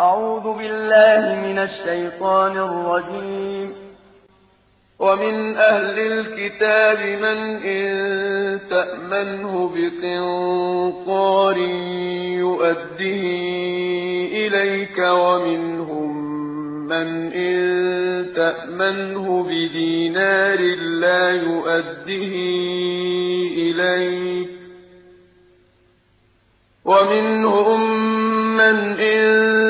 أعوذ بالله من الشيطان الرجيم. ومن أهل الكتاب من إن تأمنه بقنطار يؤديه إليك ومنهم من إن تأمنه بدينار لا يؤديه إليك ومنهم من إن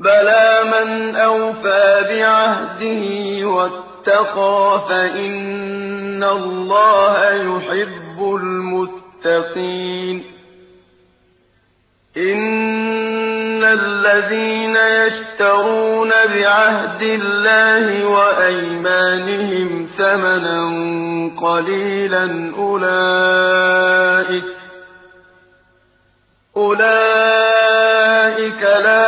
بلى من أوفى بعهده واتقى فإن الله يحب المتقين إن الذين يشترون بعهد الله وأيمانهم ثمنا قليلا أولئك أولئك لا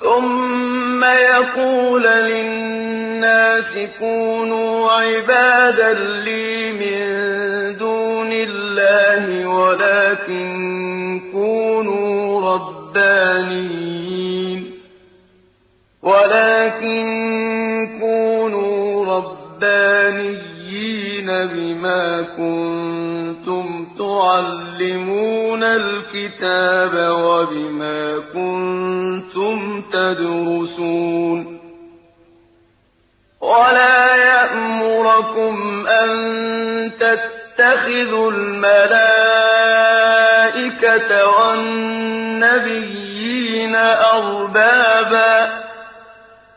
ثم يقول للناس كونوا عبادا لي من دون الله ولكن كونوا ربانيين ولكن كونوا ربانيين بما كنتم تعلمون الكتاب وبما كنتم تدرسون ولا يأمركم أن تتخذوا الملائكة والنبيين أربابا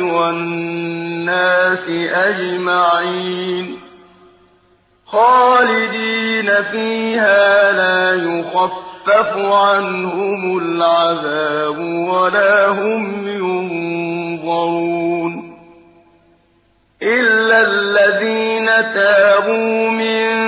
والناس أجمعين. خالدين فيها لا يخفف عنهم العذاب ولا هم ينظرون. إلا الذين تابوا من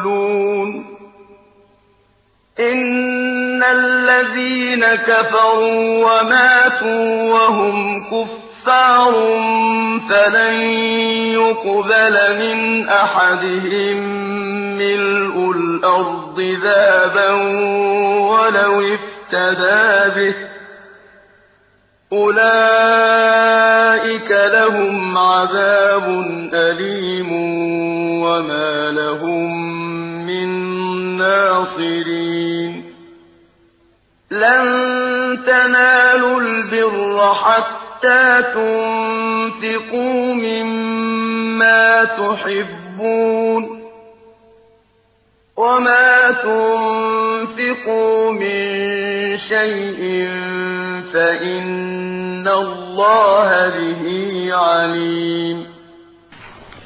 إن الذين كفروا وماتوا وهم كفار فلن يقبل من أحدهم ملء الأرض ذابا ولو افتدى به أولئك لهم عذاب أليم وما لهم ناصرين. لن تنالوا البر حتى تنفقوا مما تحبون. وما تنفقوا من شيء فإن الله به عليم.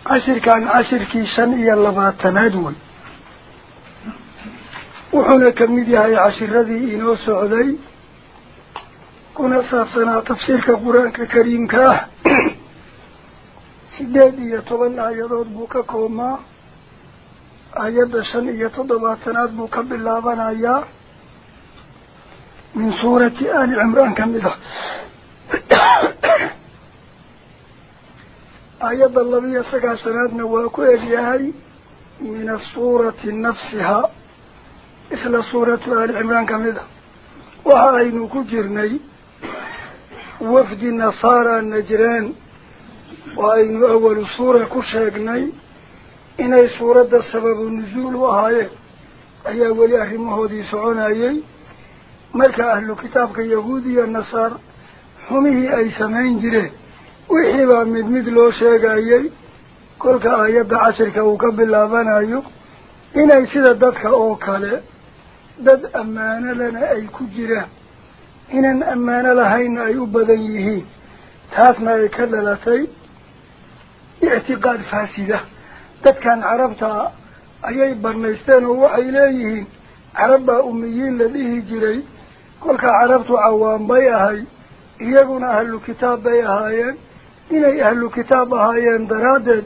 عشر كان عشر كي سنئي اللباتناد وحنا كميدي هاي عشرة ذي إنو سعودي. كنا صافصنا تفسير كقران ككريم كاه سدادي يتبن عيضات بوكا كوما. عيضة شن يتضباطنا بوكا باللابان عيا آية. من سورة آل عمران كميدة آية عيضة اللبية سقع سنادنا واكو من الصورة نفسها. من إسلا صورة آل عمران كمذا وحاين كجرني وفد النصارى النجران. وأين أول صورة كشاقني إني صورة السبب النزول وهاي. أي أولي أهمه دي سعونايي ملك أهل كتابك يهودي النصار. همه أي سمين جره. وحبا مد مد لو شاقايي كلك آيات عشرك وقبل لابانايو إني سيدة دادك أوكالي yihiin taasna ay ka dhalatay ictiqaad faasida dadkan carabtaa ayay barnaysteen oo waxay leeyihiin carab baa umiyiin la dhihi jiray kolkaa carabtu cawaan bay ahay iyaguna ahlu kitaab bay ahaayeen inay ahlu kitaab ahaayeen daraaddeed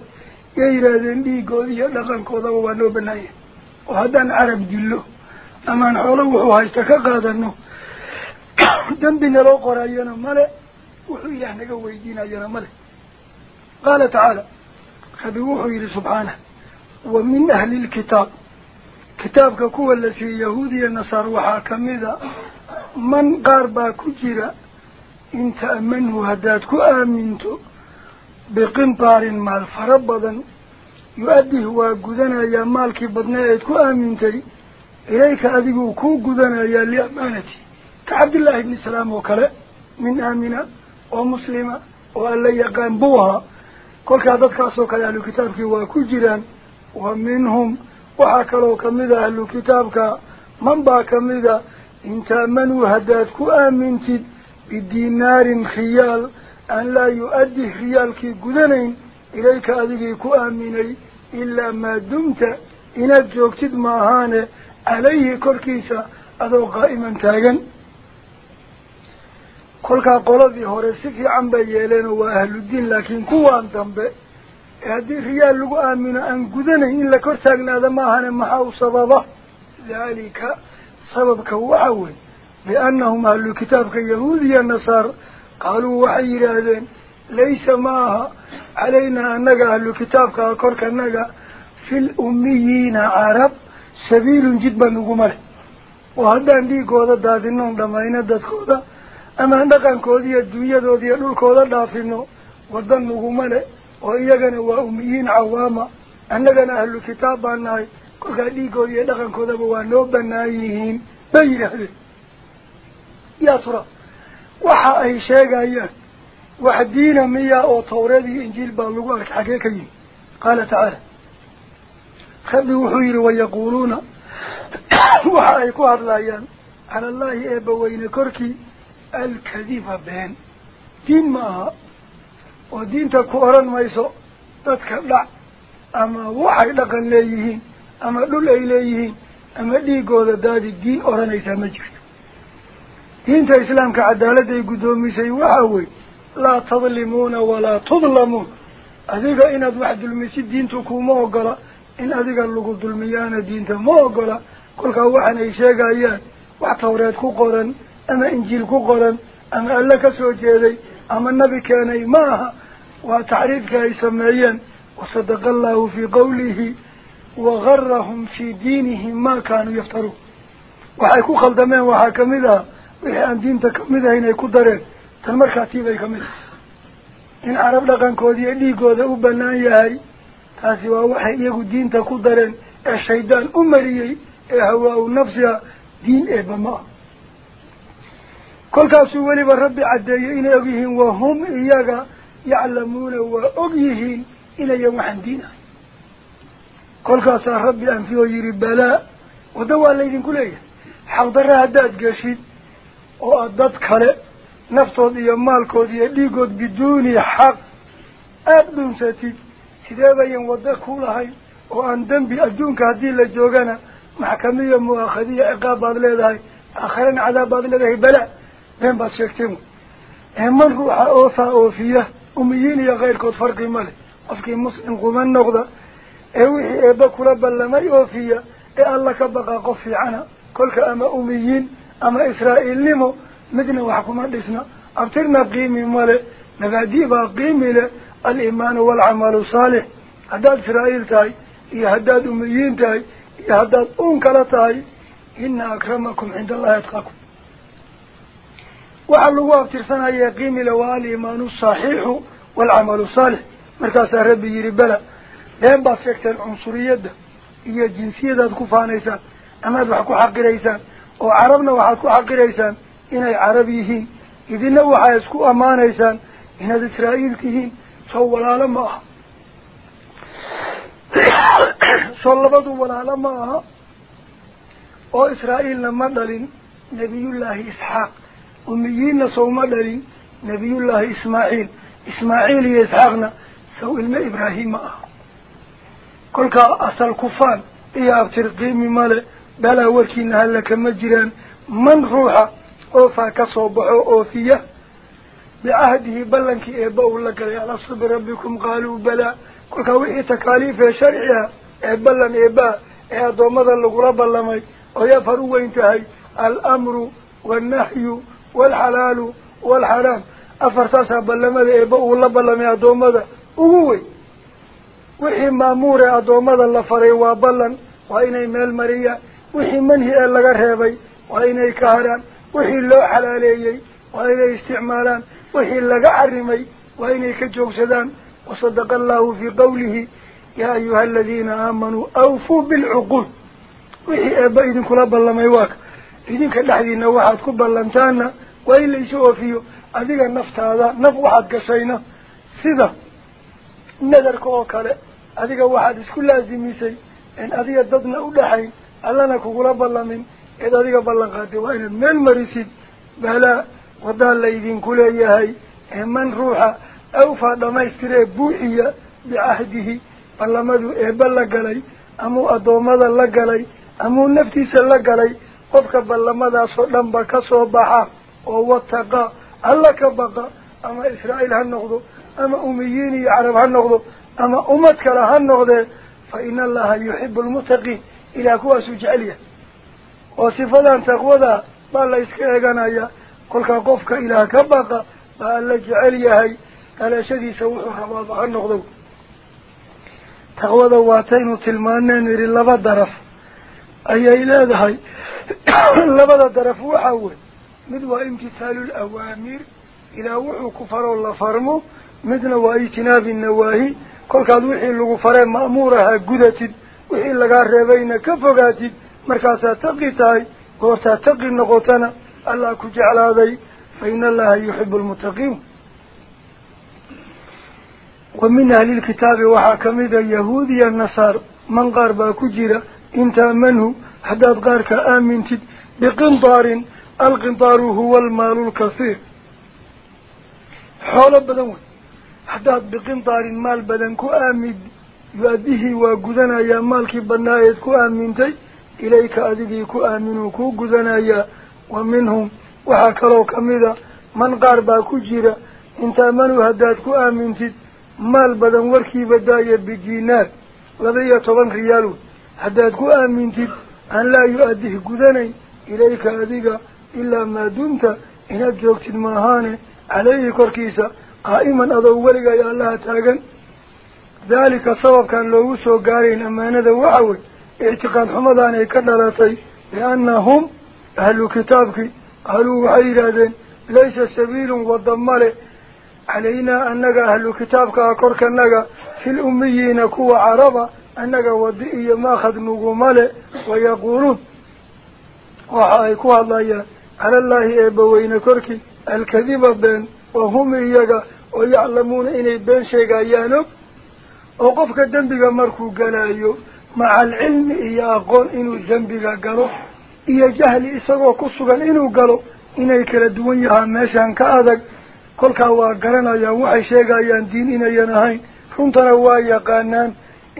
yay yidhaahdeen dhiigooda iyo dhaqankoodaba waa noo banaaya oo haddaan carab dillo أما نحوله وهو هايستكا قادة النو جنبنا لو قرأينا ملأ وحويا نقا ويدينا ينا ملأ قال تعالى خبيوحي لسبحانه ومن أهل الكتاب. كتاب كوه الذي يهودي النصار وحاكم ذا من قاربا كجرا إن تأمنه هداتك آمنتو بقنطار مال فربضا يؤدي هو قدنا يا مالك بدنا يتكو آمنتي إليك أذيقوا كو قدنا يا لأمانتي كعبد الله بن سلام وكلا من آمنة ومسلمة وأن لا يقام بوها. كل كادتك أسوك أهل كتابك وكو جيران ومنهم وحكروا كمذا أهل كتابك. من با كمذا؟ إن تأمنوا هداتك آمنتد بدينار خيال. أن لا يؤدي خيالك قدنين إليك أذيقوا آمني إلا عليه كركيسا أدو قائما تاغن. كلها قلبي هورسفي عن بيالين وأهل الدين لكن كوان تنبئ. هذه ريال لغو آمنا أن قدنا إلا كرتاقنا هذا ما هنا محاو سببه. ذلك سبب كوحوي بأنهم أهل الكتاب كيهودي النصار قالوا وحي هذين ليس معها علينا أنك أهل الكتاب كأكرك أنك في الأميين عرب. Dhamayno dadkooda amaan dhaqankooda iyo dunyadooda iyo dhulkooda dhaafino waddan nuguma leh oo iyagana waa umiyiin cawaama annagana ahlu kitaab baan nahay kolkaa dhiigooda iyo dhaqankoodaba waa noo banaan yihiin bay yidhaahdeen yaa tura waxa ay sheegayaan wax diina miya oo tawreed iyo injiil baa lagu arkay xagee ka yimi qaala tacaala waxa ay ku hadlayaan cala allaahi eebbaweyne korkii alkadiba been diin ma aha oo diinta ku odhan mayso dadka dhac ama waxay dhaqan leeyihiin ama dhul ay leeyihiin ama dhiigooda daadi diin odhanaysaa ma jirto diinta islaamka cadaaladday guddoomisay waxa wey laa tadlimuuna walaa tudlamuun adiga inaad wax dulmisid diintu kuma ogola ama injiil ku qoran ama alle ka soo jeeday ama nabi keenay ma aha waa taxriifka ay sameeyeen wasadaqa allahu fii qawlihi wagarahum fii diinihim ma kaanuu yaftaruun waxay ku khaldameen waxaa kamid ah wixii aan diinta kamid ahayn ay ku dareen tan markaa tiibay kamid ah in carab dhaqankooda iyo dhiigooda u banaan yahay nafsiha diin eeba ma ah kolkaasuu weliba rabbi caddeeyey inay og yihiin wahum iyaga yaclamuuna waa og yihiin inayan waxaan diin ahay kolkaasaa rabbi anfiyo yihi balaa wadda waa laydinku leeyahay xaqdarra haddaad geshid oo aada dad kale naftood iyo maalkood iyo dhiigood biduuni xaq aada dhunsatid la joogana maxkamiya mu'aakhadiya ciqaab baad leedahay aakhirana cadaab baad leedahay bala been baad sheegteen ee man ruuxa oofaa oofiya umiyiin iyo keyrkood farqi ma leh qofkii muslim kuma noqda ee wixii eebba kula ballamay oofiya ee alla ka baqa qof fiicana kolka ama umiyiin ama israa'iilnimo midna wax kuma dhisna abtirna qiimi male nabaadii baa qiimi leh الإيمان والعمل الصالح. هداد إسرائيل تاي يا هداد أميين تاي يا هداد أنكلا تاي إن أكرمكم عند الله يتقاكم في افترسنا يقيم لو الإيمان الصحيح والعمل الصالح. مركز ربي يربلا لين باسكت العنصر يد. هي جنسية ذات كفانيسا. أما ذو حق ليسا وعربنا وحق حق ليسا إن العربيهين إذن وحيسكو أمانيسا. إن ذو إسرائيل كهين. صولا لما صلبت ولا لما إسرائيل لما دلين نبي الله إسحاق. أميين صوما دلين نبي الله إسماعيل. إسماعيل يسحقنا سو إلما إبراهيم. كل أصل كفان إيا أبتر قيمي مالي بلا وكين هلك مجران. من روحه؟ أوفا كصوبه أوفية. بعهده بلنك إيبا ولك يا رصب ربكم قالوا بلا كل وحي تكاليف شرعها إيه إيبا لن إيبا. إيضا ماذا لقرب الله مي ويفروا وانتهي الأمر والنحي والحلال والحرام. أفرتاسها بلن ماذا إيبا ولا بلا مي أدو ماذا وحي مامور أدو ماذا لفري وابلن. وإنه مال مريا. وحي منهي ألغر هبي. وإنه كهران. وحي اللو حلاليي. وإنه استعمالان. Laga xarimay waa inay ka joogsadaan wasadaqa allahu fii qawlihi yaa ayuha aladiina aamanuu awfuu bilcuquud wixii eebba idinkula ballamay waaka idinka dhexdiina waxaad ku ballantaana waa in laysu oofiyo adiga naftaada naf waxaad gashayna sida nadarka oo kale adiga waxaad isku laasimisay in adiga dadna u dhexayn allana kugula ballamin eed adiga ballan qaatay waa inaad meel marisid balaa la galay amuu addoommada la galay amuu naftiisa la galay qofka ballamadaasoo dhanba ka soo baxa oo wataqa alla ka baqa ama israa'iil ha noqdo ama umiyiin iyo carab ha noqdo ama ummad kale ha noqdee fa ina allaha yuxibu almuttaqiin ilaah kuwaasuu jecel yahay oo sifadan taqwada baa la iska eeganaya yahay dhalashadiisa wuxuu rabaaba ha noqdo taqwada waataynu tilmaaneen yidhi laba daraf ayay leedahay labada daraf waxaa wey mid waa imtithaalul awaamir ilaah wuxuu ku faroo la farmo midna waa ijtinaabi nawaahi kolkaad wixii lagu faree ma'muurahaa gudatid wixii lagaa reebayna ka fogaatid markaasaa taqi tahay goortaa taqi noqotana الله كجعل هذا فإن الله يحب المتقين. ومن أهل الكتاب وحاكم إذا يهودي النصار من غربا كجيرا إنت منه حداد غارك آمنت بقنطار القنطار هو المال الكثير. حول بدون حداد بقنطار مال بدنك آمد وأديه وقذنا يا مالك بنايتك آمنتي إليك أديك آمنك قذنا يا ku jira in ta'manuu haddaad ku aamintid maal badan warkiiba daaya bidiinaar laba iyo toban riyaal wey haddaad ku aamintid aan laa yu-addih gudanayn ilayka adiga ilaa maa dumta inaad joogtid maahaane caleyhi korkiisa qaa'iman adoo weligay allaha taagan daalika sababkaan loogu soo gaarayn ammaanada waxa wey ictiqaad xumadaan ay ka dhalatay liannahum sabiilun wadda male calaynaa annaga ahlu kitaabka ah korkanaga fil ummiyiina kuwa caraba annaga wadi iyo maakhad nuguma le wayaquuluun waxa ay ku hadlayaan calallaahi eebbaweyne korkii alkadiba been wahum iyaga oo yaclamuuna inay been sheegayaan og oo qofka dembiga markuu galayo maca alcilmi iyo aqoon inuu dembiga galo sugan inuu galo inay kala duwan yahaan meeshaan ka adag kolkaa waa garanayaan waxay sheegayaan diin inayan ahayn runtana waa yaqaanaan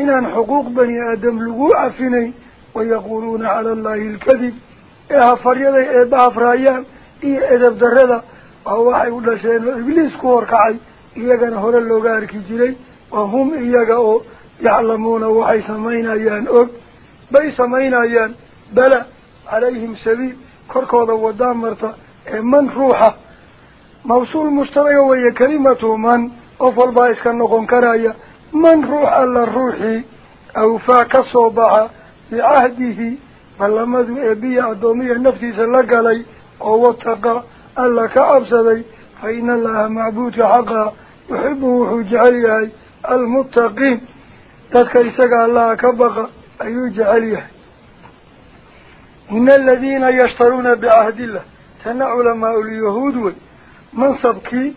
inaan xuquuq bani aadam lagu cafinayn wayaquuluuna cala allahi alkadib ee hafaryaday eebba hafraayaan iyo edab darrada waa waxay u dhasheen oo ibliis ku horkacay iyagana hore looga arki jiray wa hum iyaga oo yaclamuuna waxay samaynayaan og bay samaynayaan bala عليهم سبيل. كركو ذا ودامرت من روحه موصول مشتري ويا كلمة من. أفضل بايس كان نقوم كرايا. من روح على الروح أو فاك صوبع في عهده فلما ذو أبي أدومي النفس سلق علي أو وطق ألا كأبس فإن الله معبود حقا. يحبه جعليه المتقين. تذكر سقى الله كبقى. أيو جعليه ina aladiina yashtaruuna bicahdillah tana culamaau lyahuud wey mansabkii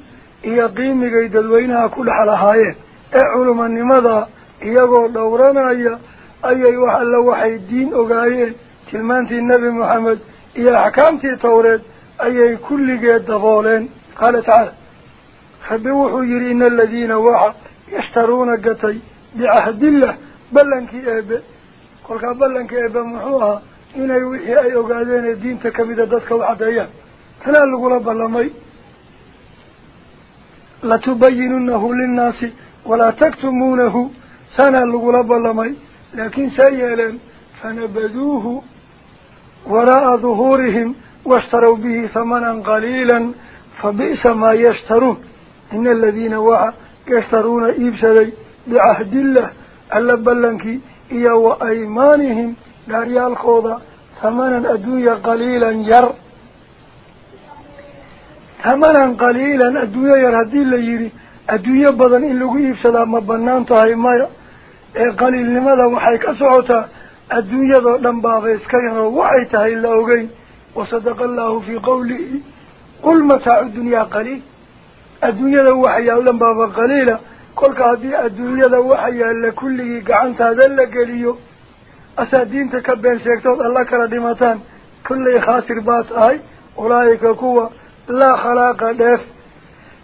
iyo qiimigay dadweynaha ku dhex lahaayeen ee culumanimada iyagoo dhowranaya ayay wax alla waxay diin ogaayeen tilmaantii nebi moxamed iyo axkaamtii towreed ayay kulligeed dabooleen qaala tacaala rabbi wuxuu yidhi ina aladiina waxa yashtaruuna gatay bicahdillah ballankii eebe kolkaa ballankii eebe muxuu ahaa إن يوحي أي أقعدين الدين تكمي ذاتك وحدايا فلا لغلب اللمي لتبيننه للناس ولا تكتمونه سنة لغلب اللمي لكن سيئلا فنبذوه وراء ظهورهم واشتروا به ثمنا قليلا فبئس ما يشترون إن الذين وعى يشترون إبسلي بعهد الله ألا بلنك إياه وأيمانهم yar haddii la yidhi adduunyo badan in lagu iibsadaa ma banaan tahay maya ee qaliilnimada waxay ka socotaa adduunyadoo dhan baaba iska yaroo waxay tahay la ogeyn wasadaqa allahu fii qawlihi qul mataacu dunyaa qaliil adduunyada waxa yaal dhan baaba qaliila kolka haddii adduunyada waxa yaalla kulligii gacantaada la geliyo tahay ulaa'ika kuwa laa khalaaqa dheef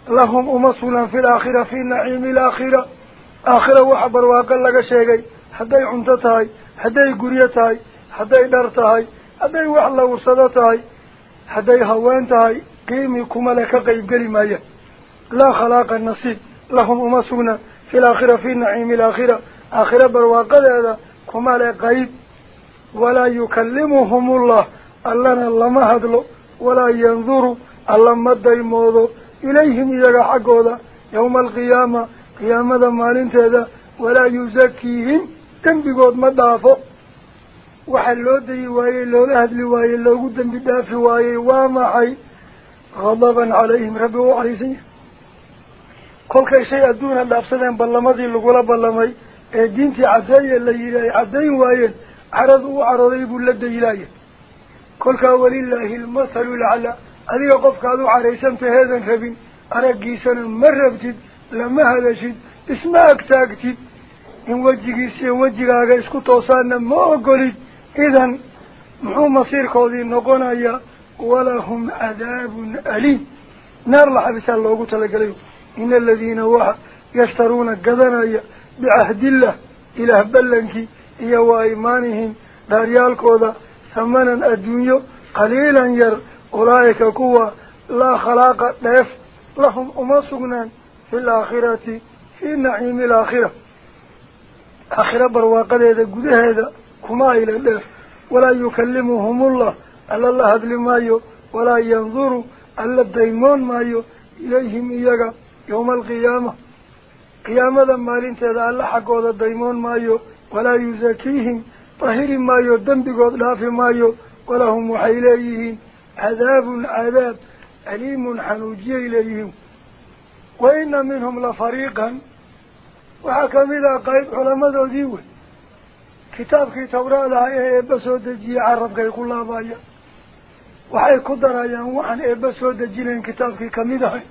lahum uma sugan fi laakhira fii naciimi alaakhira aakhira waxa barwaaqo laga sheegay hadday cunto tahay hadday guryo tahay hadday dhar tahay hadday wax lawursado tahay hadday haween tahay qiimi kuma le ka qaybgeli maayaan laa khalaaqa nasiib lahum uma sugna fi laakhira fii naciimi alaakhira aakhira barwaaqadeeda kuma le qayb walaa yukallimuhumullah allana lama hadlo walaa yanduru alla ma daymoodo ilayhim iyaga xaggooda yawma alqiyaama qiyaamada maalinteeda walaa yusakiihim dembigood ma dhaafo waxa loo dayi waayey loola hadli waayey loogu dembi dhaafi waayey waa maxay hadaban calayhim rabbi u cariisan yahay kolkay shay adduuna dhaafsadeen ballamadii lagula ballamay ee diintii caddeeye la yidhi ay caddayn waayeen caradu u carooday buu la dayilaaya kolkaa walilaahi almathalu laclaa adiga qofkaad u caraysantaheedan rabin araggiisana ma rabtid lama hadashid isma agtaagtid in wejigiis iyo wejigaaga isku toosaana ma ogolid idan muxuu masiirkoodii noqonayaa walahum cadaabun aliim naar la xabisaa loogu talagelay ina aladiina waxa yashtaruuna gadanaya bicahdillah ilaah ballankii iyo wa aymaanihim dhaaryaalkooda hamanan adduunyo qaliilan yar ulaa'ika kuwa laa khalaaqa dheef lahum uma sugnaan fi laakhirati fii naciimi alaakhira aakhira barwaaqadeeda gudaheeda kuma ayla dheef walaa yukallimuhumullah alla la hadli maayo walaa yanduru alla daymoon maayo ilayhim iyaga yawma alqiyaama xaggooda daymoon maayo walaa yusakiihim tahiri maayo dembigood dhaafi maayo walahum waxay leeyihiin cadaabun cadaab aliimun xanuujiyay leeyihiin wa ina minhum la fariiqan waxaa kamid ah qayb culamadoodii wey kitaabkii tawraadaha ee eebba soo dejiyey carabkay ku laabayaan waxay ku darayaan waxaan eebba soo dejinayn kitaabkii kamid ahay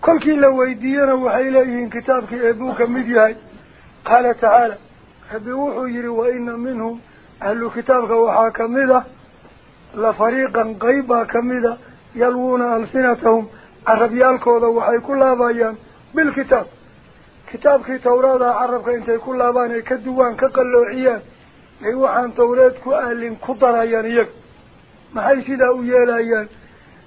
كل كي لو ويدينا وحي لأيهن كتابك أبوك مديهاي قال تعالى خبيوحوا يري وإن منهم أهل كتابك وحا كمدة لفريقا غيبا كمدة يلوون ألسنتهم عربيالك وذا وحي كل أبايان بالكتاب كتابك توراد عربك انت كل أبايان كدوان كقلو عيان ايوحا توريدك أهل كطر أيان يك ما حيش داو يالا أيان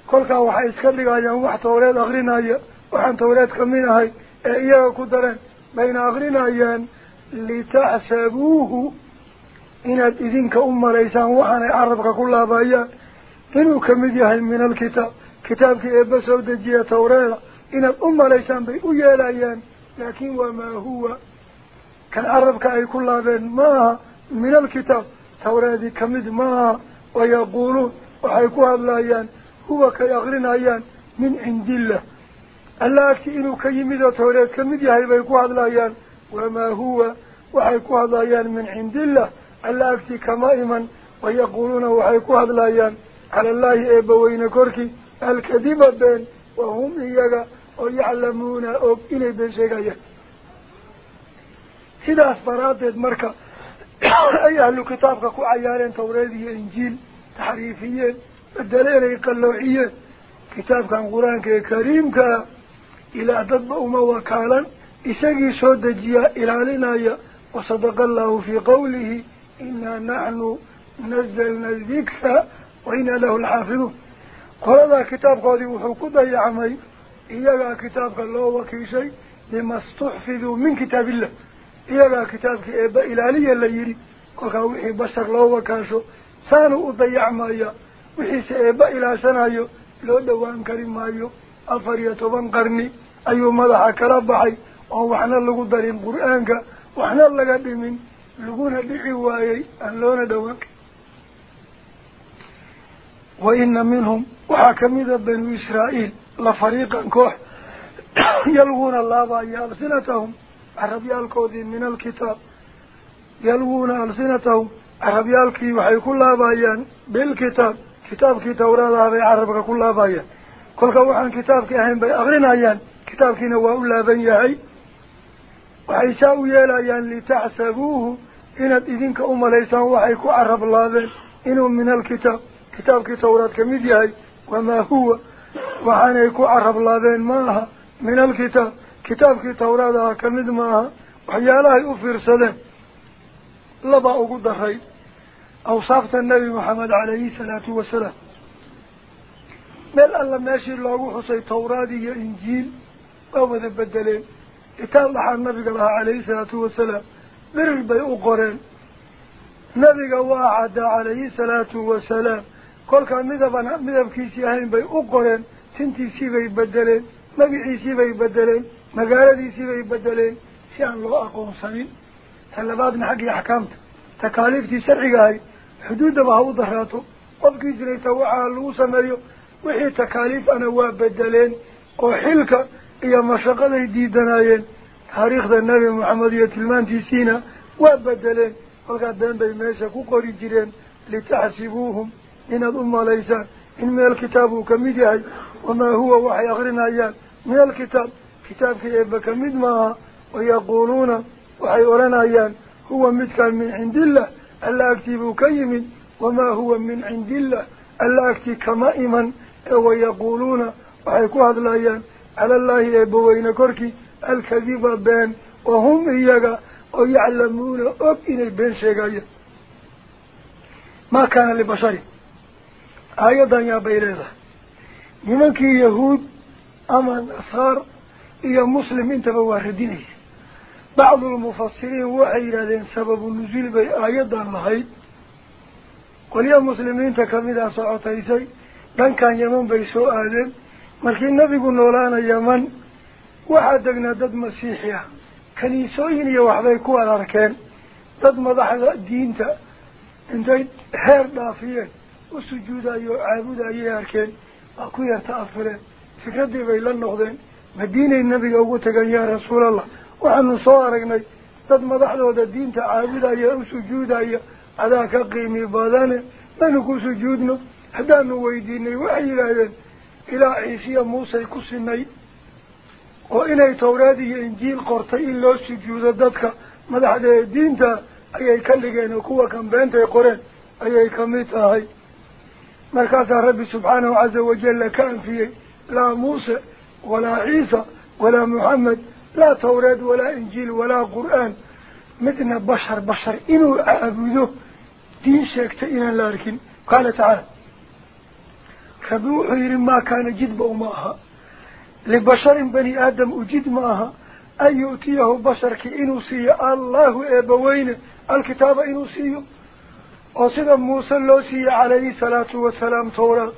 كل كا وحيس كالي أيان وحتوريد أغرين أيان وحانت أولادك منها إيه إياه قدرا بين أغرنا أيان لتحسبوه إن الإذن كأمة ليسان وحانا يعرفك كل هذا أيان إنه كمديها من الكتاب كتابك إبس ودجية توريلا. إن الأمة ليسان بي أيال أيان لكن وما هو. كان عربك أي كل هذا ما من الكتاب توريدي كمد ما ويقولون. وحيكوها الله أيان هو كيغرنا أيان من عند الله. Wamaa huwa waxay ku hadlayaan min cindillah alla agti kama iman wayaquuluuna waxay ku hadlayaan cala allaahi eebbaweyne korkii alkadiba been wahum iyaga oo yaclamuuna og inay been sheegayaan sidaas daraaddeed marka ay ahlu kitaabka ku cayaareen tawreed iyo injiil taxriifiyeen bedeleen ay qalloociyeen kitaabkan qur-aanka ee kariimka ah ilaa dadba uma wakaalan isagii soo dejiyaa ilaalinaya wasadaqa allahu fii qawlihi inaa naxnu nazalna dikra wa inaa lahu laxaafiduun qoladaa kitaabkoodii wuxuu ku dayacmay iyagaa kitaabka loo wakiishay bima istuxfiduu min kitaabillah iyagaa kitaabkii eebba ilaaliya la yidhi kolkaa wixii bashar loo wakaasho saanu u dayacmaya wixiise eebba ilaashanayo loo dhowaan kari maayo أفر يتبان قرني أي ملحة كربحي. وحنا لغو دارين قرآنك. وحنا لغا دمين. لغونا بحوايي أهلونا دوك. وإن منهم وحاكمذا بين إسرائيل. لفريقا كوح. يلغون الله بأي ألسنتهم. عربي الكودين من الكتاب. يلغون ألسنتهم. عربي الكي وحي كلها بأيان بالكتاب. كتاب كتاب توراه العربي عربك كلها بأيان كل قوحان كتابك أهين بي أغرين أيان كتابك نواه لا بي يهي وحيساو يالا يان لتحسبوه إن إذنك أم ليسان وحيكو عرب الله ذي إنه من الكتاب كتابك توراتك ميدي وما هو وحان يكو عرب الله ذي ماها من الكتاب كتابك توراتها كميد ماها وحيالها يؤفر سلام لبا أقود خير أوصافت النبي محمد عليه الصلاة والسلام tawraad iyo injiil waa wada bedeleen itaal dhaxaa nabiga lahaa calayhi salaatu wasalaam birir bay u qoreen nabiga waa caddaa calayhi salaatu wasalaam kolkaa midabana midabkiisii ahayn bay u qoreen tintiisii bay bedeleen magiciisii bay bedeleen magaaladiisii bay bedeleen si aan loo aqoonsanin ta labaadna xaggii axkaamta takaaliiftii sharciga ahay xuduuddaba ha u daraato qofkii jirayta waxaa lagu sameeyo وحي تكاليف أنا وابدلين وحلك يا مشاق ذي دي تاريخ ذا النبي محمد يتلمان تيسينا وابدلين. والقدام بي ميشاكو قري جيرين لتحسبوهم إن الأمة ليس إن من الكتاب كميدي وما هو وحي أغرنا أيان من الكتاب كتاب في إبا كميد ماها ويقولون وحي أغرنا أيان هو مد من عند الله ألا أكتبوا كيمن وما هو من عند الله ألا أكتب كمائما hadlayaan cala allaahi eebbaweyne korkii alkadiba been wahum iyaga oo yaclamuuna og inay been sheegayaan maa kaana libasharin aayaddan yaa bay leedahay nimankii yahuud ama nasaar iyo muslim intaba waa radinaysa bacdulmufasiriin waxay yidhahdeen sababu nusuul bay aayaddan lahayd qolyo muslimiinta kamida socotaysay waxaa degnaa dad masiixi ah kaniisooyin iyo waxbay ku wada arkeen dad madaxda diinta intay heer dhaafiyeen u sujuudayo oo caabudayay arkeen waa ku yarta afireen fikraddii bay la noqdeen madiinay nabiga ugu tegan yaa rasuulallah waxaanu soo aragnay dad madaxdooda diinta caabudaya u sujuudaya adaa ka qiimi badane manu ku sujuudno هذا نويديني وحي لهذا إلى عيسى موسى كسيني وإن تورادي إنجيل قرطئين لا سجود ذاتك ماذا هذا الدين تا أي كلجان وقوة كم بنت القرآن أي كميت هاي مركز ربي سبحانه عز وجل كان فيه لا موسى ولا عيسى ولا محمد لا توراد ولا إنجيل ولا قرآن مثل بشر بشر إنه أعبده دين شكت إنا قال تعالى كبوحير ما كان جذب وماها لبشر بني آدم أجد ماها أن يؤتيه بشر كإنوسي الله إبوين. الكتاب إنوسي. وصدى موسى اللوسي عليه الصلاة والسلام طورا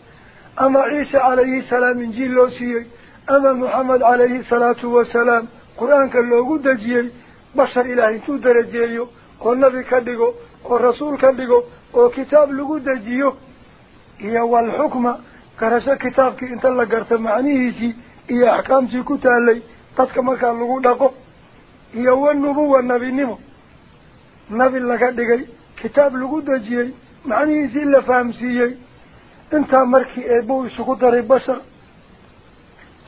أما عيسى عليه السلام إنجيل لوسي أما محمد عليه الصلاة والسلام. قرآن كاللو قد جيل. بشر إلهي تودر جيل والنبي كاللغو والرسول كاللغو وكتاب لقد جيل هي والحكمة. Kitaabkii inta la garta macnihiisii iyo axkaamtii ku taalay dadka markaa lagu dhaqo iyo wanubuwa nabinimo nabi laga dhigay kitaab lagu dejiyey macnihiisii la fahamsiiyey intaa markii eebbuu isugu daray bashar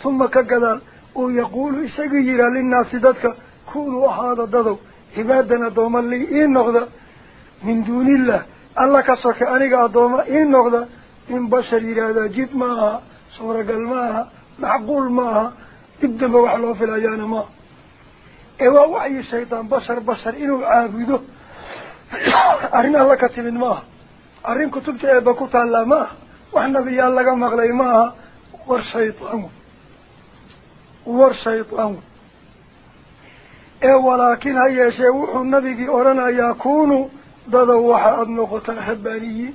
uma ka gadaal uu yaquulu isagii yihaa linnaasi dadka kunuu ahaada dadow cibaadan addooma lii ii noqda min duuniillah alla ka soke aniga addooma ii noqda إن بشر يراد جد ماها صورة قال ماها معقول ماها تبدأ بوحلو في العيان ما. إذا وعي الشيطان بشر بشر إنو عابده. أرنا الله كتب ماها. أرين كتبت أبكوت على ماها وحنا بيا الله مغلي ماها. ورشيطان ورشيطان إذا إيوه، ولكن هيا شيء وحو النبي أرنا يكونوا ضد وحا أبنقة الحبانيين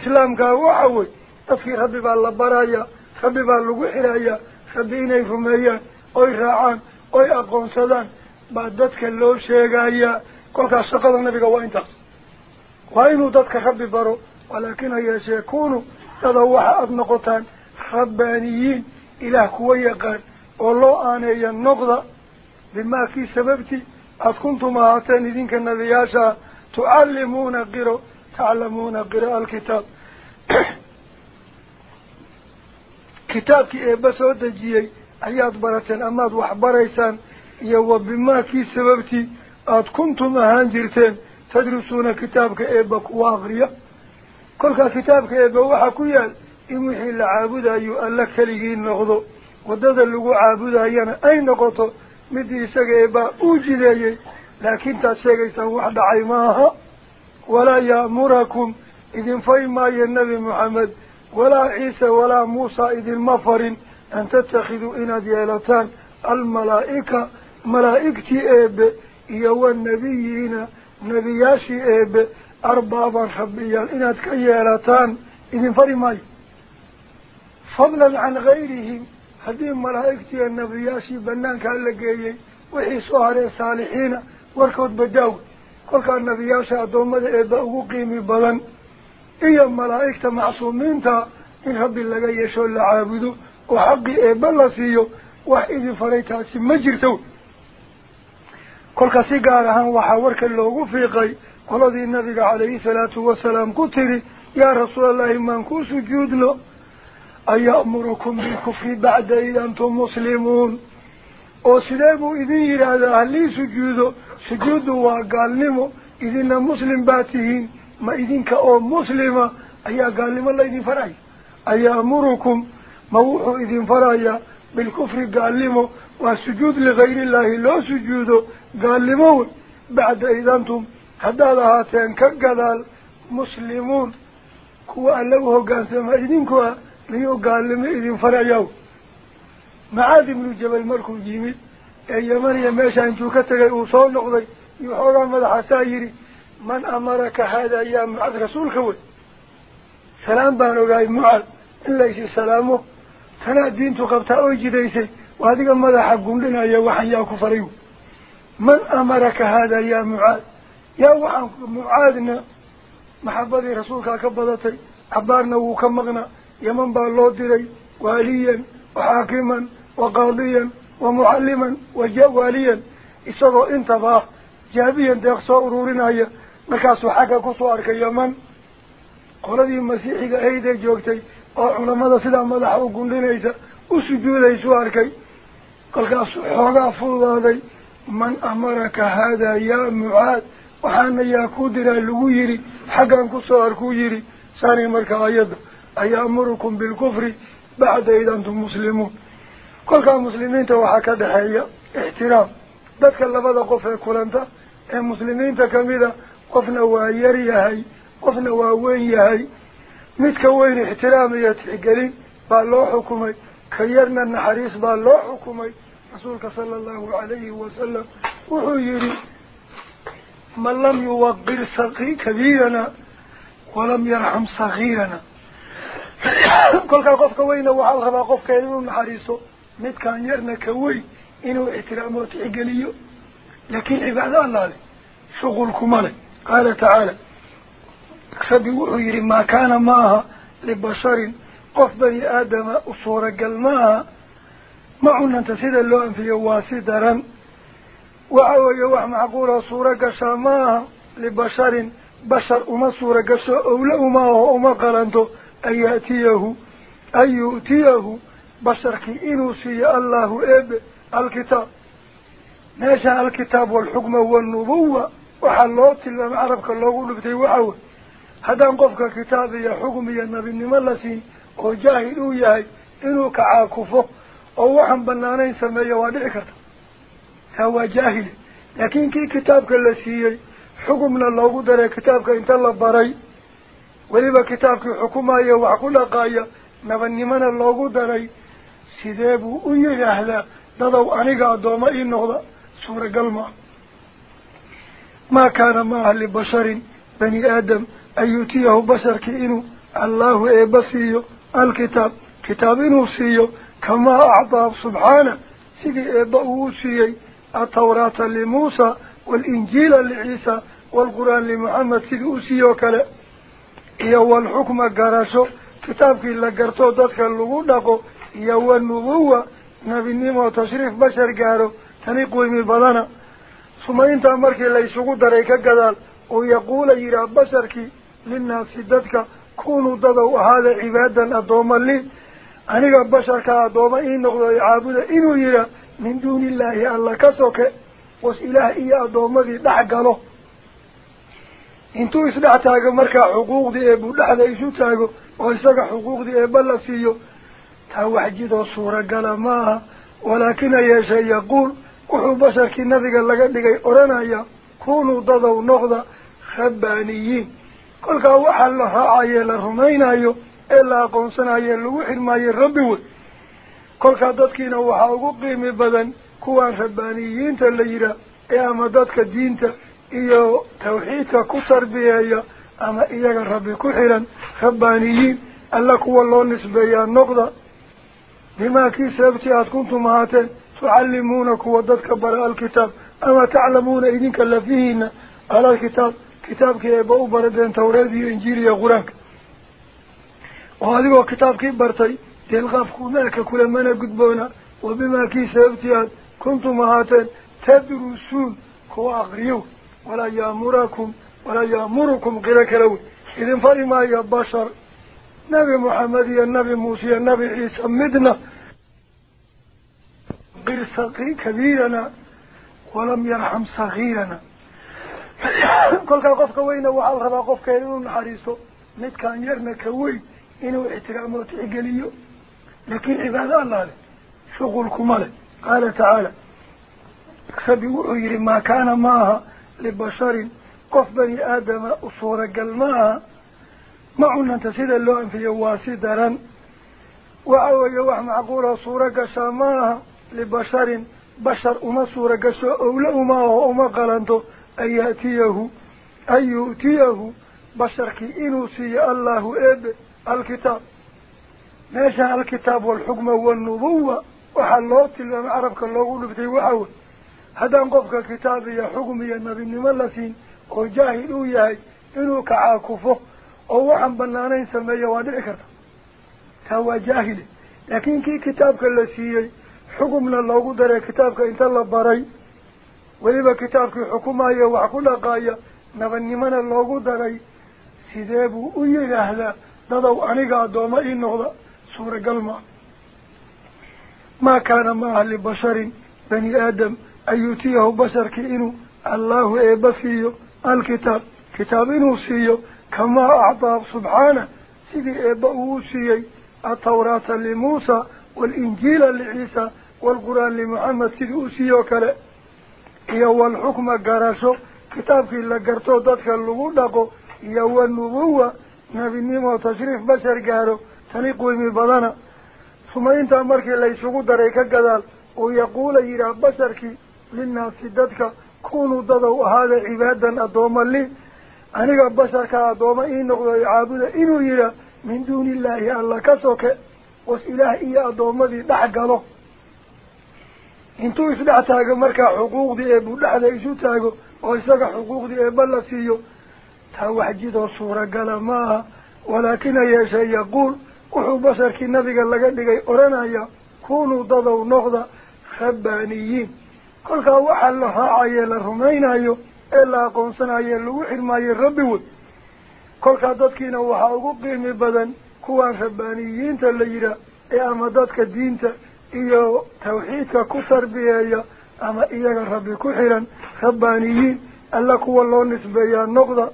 islaamkaa waxa wey dadkii rabbi baa la barayaa rabbi baa lagu xirayaa rabbi inay rumeeyaan oy raacaan oy aqoonsadaan baa dadka loo sheegayaa kolkaas shaqada nabiga waa intaas waa inuu dadka rabbi baro walaakin ha yeeshee kunuu dadow waxa aada noqotaan rabbaaniyiin ilaah kuwa yaqaan oo loo aaneeya noqda bimaa kii sababti alkitaab kitaabkii eebba soo dejiyey ayaad barateen amaad wax baraysaan iyo wa bimaa kii sababtii aada kuntum ahaan jirteen tadrusuuna kitaabka eebba kuwa akriya kolkaa kitaabka eebba waxaa ku yaal in wixii la caabudayo alla keligii noqdo waddada lagu caabudayana ay noqoto مدي سجيبا أوجي لكن تسجيس واحد عيماها. ولا يأمركم إذن فيما النبي محمد ولا عيسى ولا موسى إذن مفر أن تتخذوا إنا ديالتان الملائكة. ملائكة إيب إيو النبيين نبياشي إيب أربابا خبيا. إنا تكيالتان إذن فرماي فضلا عن غيرهم. Haddii malaa'igtiiyo nebiyaashii banaankaa la geeyey wixii soo haree saalixiina warkood badaawe kolkaa nebiyaasha addoommada eebba ugu qiimi badan iyo malaa'igta macsuumiinta in rabbi laga yeesho la caabudo oo xaqii eebba la siiyo wax idin faray taasi ma jirto kolka si gaar ahaan waxaa warka loogu fiiqay qoladii nabiga calayhi salaatu wasalaam ku tiri yaa rasuulallahi maan kuu sujuudno aya'murukum bilkufri bacda id antum muslimuun oo sidee buu idin yidhaahdaa halii sujuudo sujuuddu waa gaalnimo idina muslim baa tihiin ma idinka oo muslima ayaa gaalnimo laydin faraya aya'murukum ma wuxuu idin farayaa bilkufri gaalnimo waa sujuud ligayri illaahi loo sujuudo gaalnimo wey bacda id antum haddaad ahaateen ah macaad ibnu jabal markuu yimid ee yamaniya meesha intuu ka tegay uu soo noqday iyo xoogaa madaxaasaa yidhi man amaraka haada yaa mucaad rasuulka wey salaam baan ogahay mucaad in laysi salaamo tanaa diintu qabtaa oy jidaysay waa adiga madaxa gundhinaya waxaan yaa ku faray man amaraka haada yaa mucaad yaa waxaan mucaadna maxabadii rasuulkaa ka badatay cabaarna wuu ka maqnaa waxaakiman wa qaadiyan wa mucalliman wawaaliyan isagoo intaba ah jaabiyan deeq soo ururinaya markaasuu xagga kusoo arkay yaman qoladii masiixiga ahaydee joogtay oo culamada sidaa madaxa u gundhinaysa u sujuudaysuu arkay kolkaasuu xoogaa fududaaday man amaraka haadaa yaa mucaad waxaana yaa ku diraa lagu yidhi xaggan kusoo arkuu yidhi saani marka ayadda أيأمركم بالكفر بعد إذا أنتم مسلمون؟ كل كان مسلمين توحك دحية. احترام. ذاتك اللي بدأ قفة إيه كل أنت المسلمين تكاملة قفنا وايريا هاي. قفنا واويا هاي. متكوين احترامية تحقلين. بالله حكومي. كيرنا النحريس بالله حكومي. رسولك صلى الله عليه وسلم. وحيري من لم يوقر صغير كبيرنا ولم يرحم صغيرنا. Naxariiso midkaan yarna ka weyn inuu ixtiraamo tixgeliyo laakiin cibaado allaale shuqulkuma leh qaala tacaala rabbi wuxuu yidhi maa kaana ma aha libasharin qof bani aadama u suuragal ma aha ma cunanta sida loo anfiyo waa si daran waxa weeye wax macquula suuro gashaa ma aha libasharin bashar uma suura gasho owla uma aho uma qalanto alkitaab meesha alkitaab waalxukma waanubuwa waxaa loo tilmaamay carabka loogu dhiftay waxa wey haddaan qofka kitaab iyo xukm iyo nabinimo la siin oo jaahil uu yahay inuu kacaakufo oo waxaan banaanayn sameeyo waa dhici karta taa waa jaahile laakiin kii kitaabka la siiyey xukumna loogu daray kitaabka inta la baray وليبا كتابك حكومة وحكولة قاية نبني من اللوغو داري سيديبو إيه أهلا دادو انيقا دوما انه دا سورة قلما ما كان ما أهل بشر بني آدم ايوتيه بشرك انو الله اي بسيو الكتاب كتاب انو سيو كما اعطاب سبحانه سيدي اي باوسيي التوراة لموسى والانجيل لعيسى والقرآن لمحمد سيدي اوسيو كلا kitaabkii la gartoo dadka lagu dhaqo iyo wanubuwa nebinimo tashriif bashar gaaro tani qiimi badana suma intaa markii la isugu daray ka gadaal uu yaquula yidhaah basharkii linnaasi dadka kunuu dadow ahaada cibaadan addooma lii aniga basharka addooma ii noqdo caabuda inuu yidhaah min duuni illaahi alla ka soke was ilaah iyo addoommadii dhex galo isdhex taago markaa xuquuqdii eebuu dhexda isu taago oo isaga xuquuqdii eebba la siiyo taa waxjidoo suuragala ma aha walaakina yeeshe yaquul wuxuu basharkii nabiga laga dhigay odhanaya kunuu dadow noqda rabbaaniyiin kolkaa waxaa la raacaye la rumaynayo ee la aqoonsanayo lagu xirmaayo rabbi wey kolkaa dadkiina waxaa ugu qiimi badan kuwaan rabbaaniyiinta la yihaah ee ama dadka diinta إيو توحيدك كتر بيه يا أما إياك ربي كحيرا خبانيين ألاك والله نسبة النقضة بما كي سببتي أتكنتم هاتين تعلمونك ودتك براء الكتاب أما تعلمون إذنك لفيهن على الكتاب كتابك يبقوا بردين توريدي إنجيري يغرانك وهذا هو كتابك برتي تلغفك ملك كل من قدبونا وبما كي سببتي أتكنتم هاتين تدرسون كوأغريو ولا يأمركم ولا يأمركم غير كلو. إذن فلما يا بشر نبي محمد يا نبي موسى يا نبي عيسى مدنا. غير صغير كبيرنا ولم يرحم صغيرنا. كل قف كوينا وعلى غبا قف كيرون حريصو مد كان يرنا كوي. إنه احترامه تعقليه لكن عباد الله شغلكم له. قال تعالى فبيقول ما كان معها لبشر قف بني آدم أصور قلماء معنا تسيد اللون في يواسي دران وعوى يوح معقول صورة قشاماء لبشر. بشر أما صورة قشاء أولا أما أما قلنته أن يأتيه؟ أن يؤتيه؟ بشر كي إنوسي الله إب الكتاب. ما ماشا الكتاب والحكم والنبوة؟ وحلوت اللي أنا عرفك الله أقوله بتي وعوه xukm iyo nabinimo la siin oo jaahil uu yahay inuu kacaakufo oo waxaan banaanayn sameeyo waa dhici karta taa waa jaahile laakiin kii kitaabka la siiyey xukumna loogu daray kitaabka inta la baray weliba kitaabkii xukumaya wax ku dhaqaaya nabadnimona loogu daray sidee buu u yidhaahdaa dadow aniga addooma ii noqda suuragal maa maa kaana maaha libasharin bani aadam أيتيه بشرك إنو الله إبسيو الكتاب. كتاب إنو كما أعطى سبحانه. سيدي إبأو التوراة لموسى والإنجيل لعيسى والقرآن لمحمد. سيدي سيو كلا يو الحكم قراشو. كتاب في الله قرطو دادك اللغودكو يو النبوة نبي نيمو تشريف بشر قارو. تنقو من بدانا ثم إنت أمرك اللي شغود ريكا قدال. ويقول يرى بشركي linnaasi dadka kunuu dadow ahaada cibaadan addooma li aniga basharka addooma ii noqdo caabuda inuu yidhaah min duuni illaahi alla ka soke was ilaah iyo addoommadii dhex galo intuu isdhex taago markaa xuquuqdii eebuu dhexda isu taago oo isaga xuquuqdii eebba la siiyo taa wax jidoo suuragala ma aha walaakina yeeshe yaquul wuxuu basharkii nabiga laga dhigay odhanaya kunuu dadow noqda rabbaaniyiin كل كواح الله راعي للرومين أيو إلا قنصنا يلوحير ما يربيود كل كادت كنا وحوقك من بدن كون ربانيين تليرا يا مدد كدين تا إياه توحيد كسر بيا يا أما إياه ربي كحيرا خبانيين ألا كوالله نسبة يا نقطة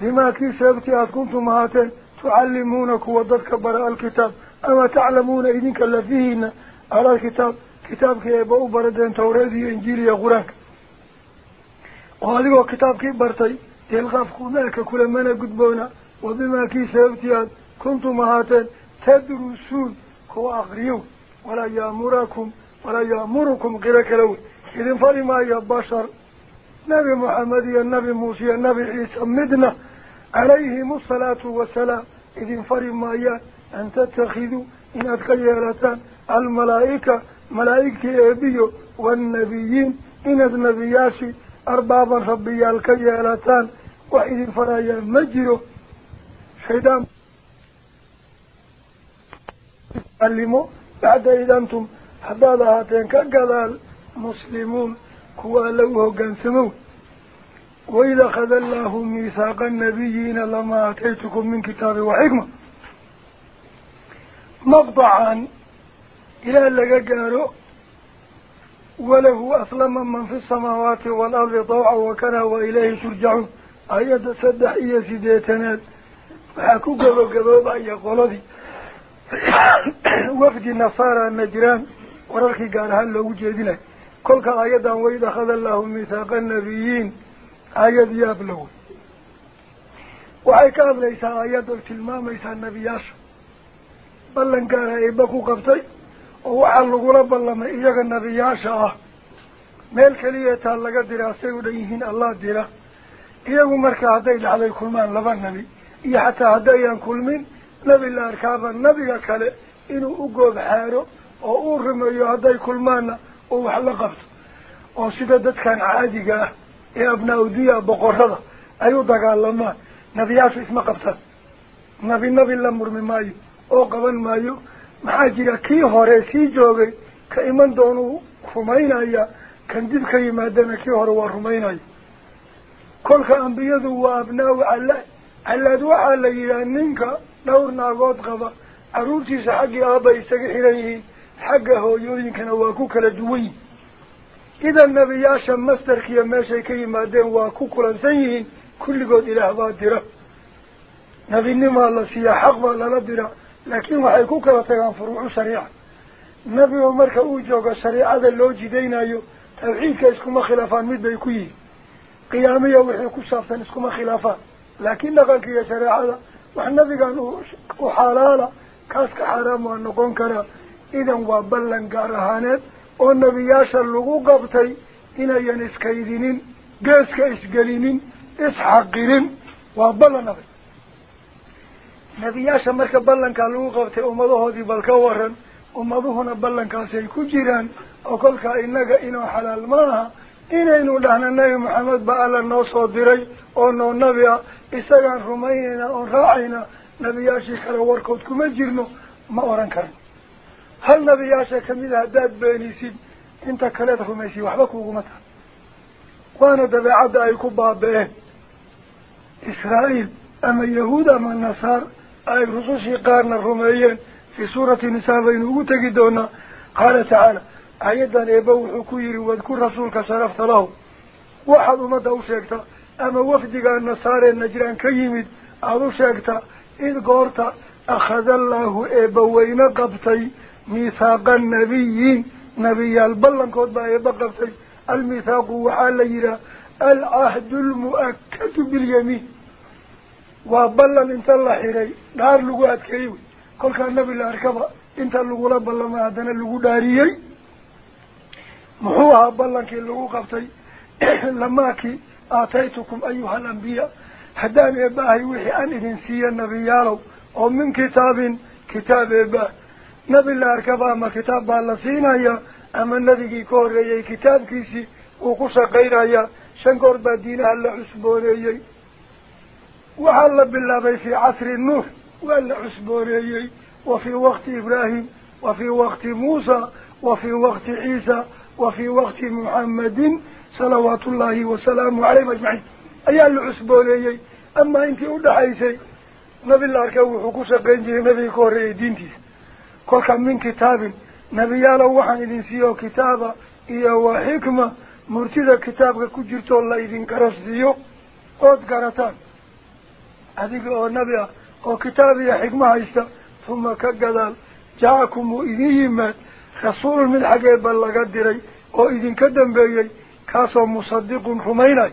لما كي سبتي أتكونت مهاتين تعلمونك ودد براء الكتاب أما تعلمون إذنك الذين على الكتاب كتاب كي بو بردين توريدي إنجيل يا قرانك قالوا كتاب كي برتي تلغف كونك كل من قدبونا وبما كي سبتيان كنتم هاتين تدرسون كو أغريو. ولا يأمركم. ولا يأمركم غيرك لو إذن فلما يا بشر. نبي محمد يا نبي موسى يا نبي عيسى مدنا. عليه الصلاة والسلام. إذن فرمايا أن تتخذوا. إن أتخيرتان الملائكة ملائكة أبيه والنبيين إن النبياشي أربابا ربيا الكيالتان وإذ فرايا مجره شيدان تعلموا بعد إذا أنتم حدادا هاتين كالقلال مسلمون كوا لوه وإذا خذ الله ميثاق النبيين لما أتيتكم من كتاب وحكمة. مقطعا إلى لك قالوا وله أسلم من في السماوات والأرض ضوعا وكنا وإليه ترجعون. أيضا سدح إيا سيديتنا فأكو قبو قبو بأي قلدي وفد النصارى النجران وراركي قال هل لو جيدنا كلك أيضا وإذا خذ الله ميثاق النبيين. أيضا يبلغ وعيكاب ليس أيضا تلمام ليس النبياش بل انكار إباكو قبطي. Ah laga diraa say u dhan yihiin allah dira iyagu marka hadday dhacday kulmaan laba nebi iyo xataa haddayaan kulmin nebi la arkaaba nebiga kale inuu u goob xaaro oo uu rumeeyo hadday kulmaanna oo wax la qabto oo sida dadkan caadiga ah ee abnaa udiya boqorada ay u dagaalamaan nebiyaashu isma qabtaan nabi nabi la murmi maayo oo qaban maayo maxaa jira kii hore sii joogay ka iman doonuu rumaynaya kan dib ka yimaadana kii hore waa rumaynaya kolka ambiyadu waa abnaa-u callaad callaad waxaa la yidhaha ninka dhowr naagood qaba carruurtiisa xaggii aabay isaga xiran yihiin xagga hooyooyinkana waa ku kala duwan yihin idan nebiyaasha mastarkiiyo meeshay ka yimaadeen waa ku kulansan yihiin kulligood ilaah baa dira nebinimaa la siiyaa xaq baa lala dira uu joogo shariicada loo jidaynayo tawxiidka iskuma khilaafaan mid bay ku yihiin qiyaamiya wixii ku saabsan iskuma khilaafaan laakiin dhaqanka iyo shareecada wax nabigan u u xalaala kaas ka xaaraam waa noqon karaa idan waa ballan gaar ahaaneed oo nebiyaasha lagu qabtay inayan iskaydinin geeska isgelinin isxaqinin waa ballan adag ka waran ummaduhuna ballankaasay ku jiraan oo kolkaa innaga inuu xalaal maaha inaynu dhahna nebi maxamed ba alla noo soo diray oo noo nabi ah isagaan rumaynaynaa oon raacaynaa nebiyaashii kale warkood kuma jirno ma oran karno hal nebiyaasha kamid a haddaad beenisid inta kaleed rumaysid waxba kuuguma taha waana dabeecadda ay ku baaba-een israa'iil ama yahuud ama nasaar tegi doonaa qaala tacaala ayadan eeba wuxuu ku yihi wadkur rasuulka sharafta lahu waxaad ummadda u sheegtaa ama wafdigaa nasaaree najraan ka yimid aada u sheegtaa id goorta akhada allaahu eeba weyne qabtay miithaaqa nabiyiin nebiyaal ballankood baa eeba qabtay almithaaqu waxaa la yidhaha alcahdu almu'akadu bilyamiin lagu adkeeyey wey kolkaa nebi la arkaba inta lagula ballamay haddana lagu dhaariyey muxuu ahaa ballankii lagu qabtay lamaakii aataytukum ayuha alambiyaa haddaan eebaahay wixii aan idin siiya nebiyaalow oo min kitaabin kitaab eeba nebi la arkaba ama kitaab baa la siinaya ama nebigii ka horreeyey kitaabkiisii uu ku shaqaynayaa shan goor baa diinaha la cusbooneeyey وعلى بالله في عصر النوح والعسبوري وفي وقت إبراهيم وفي وقت موسى وفي وقت عيسى وفي وقت محمد صلوات الله وسلامه عليه مجمعين أيها العسبوري أما أنت أود حيثي نبي الله كهو حكوشة قنجي نبي كوري دينتي كل كم من كتاب نبي الله وحن إذن سيو كتابة إياه وحكمة مرتدى كتابك كجرت الله إذن كرس سيو قد قرطان هذيك أو النبي أو كتابي حكمة عيسى ثم كجدال جاءكم إليهم رسول من حجاب بالله قدري أو إذن كدم بيجي كاسو مصدق رميني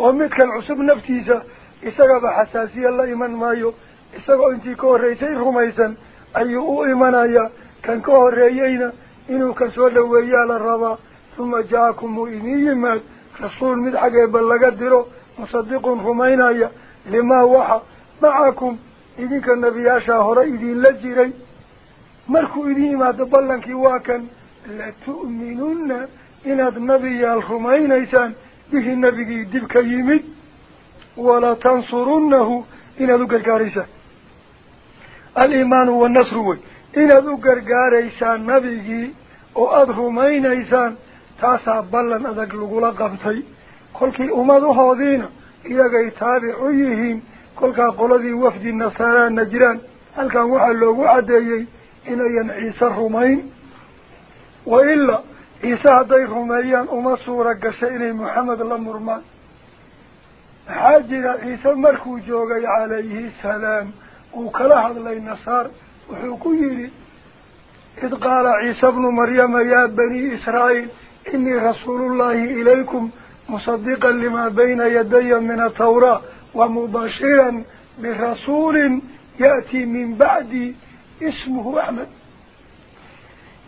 أو كان عصب نفسي إذا إسقاب حساسية الله إيمان مايو. إسقاب أنتي كوريسي رميسن. أيو إيمانايا كان كوريينا إنه كسول ويا الربا ثم جاءكم إليهم رسول من حجاب بالله قدري مصدق رميني limaa waxa macakum idinka nebiyaashaa hore idinla jiray markuu idin yimaado ballankii waa kan latu'minunna inaad nebiyaal rumaynaysaan bihi nebigii dib ka yimid walatansurunnahu inaad u gargaaraysaan aliimaanu wannasru wey inaad u gargaaraysaan nebigii oo aada rumaynaysaan taasaa ballan adag lagula qabtay kolkii ummaduhoodiina إياكي تابع أيهين. كلها قلدي وفد النصارى نجران. هل كان وحا اللوغو عدايي إليا عيسى الرومين وإلا عيسى هدي رومين أما سورة قسيني محمد الأمرمان حاجر عيسى مركو جوغي عليه السلام. وكلاح اللي النصار لي إذ قال عيسى بن مريم يا بني إسرائيل. إني رسول الله إليكم. مصدقا لما بين يدي من التوراة ومباشرا برسول يأتي من بعد اسمه أحمد.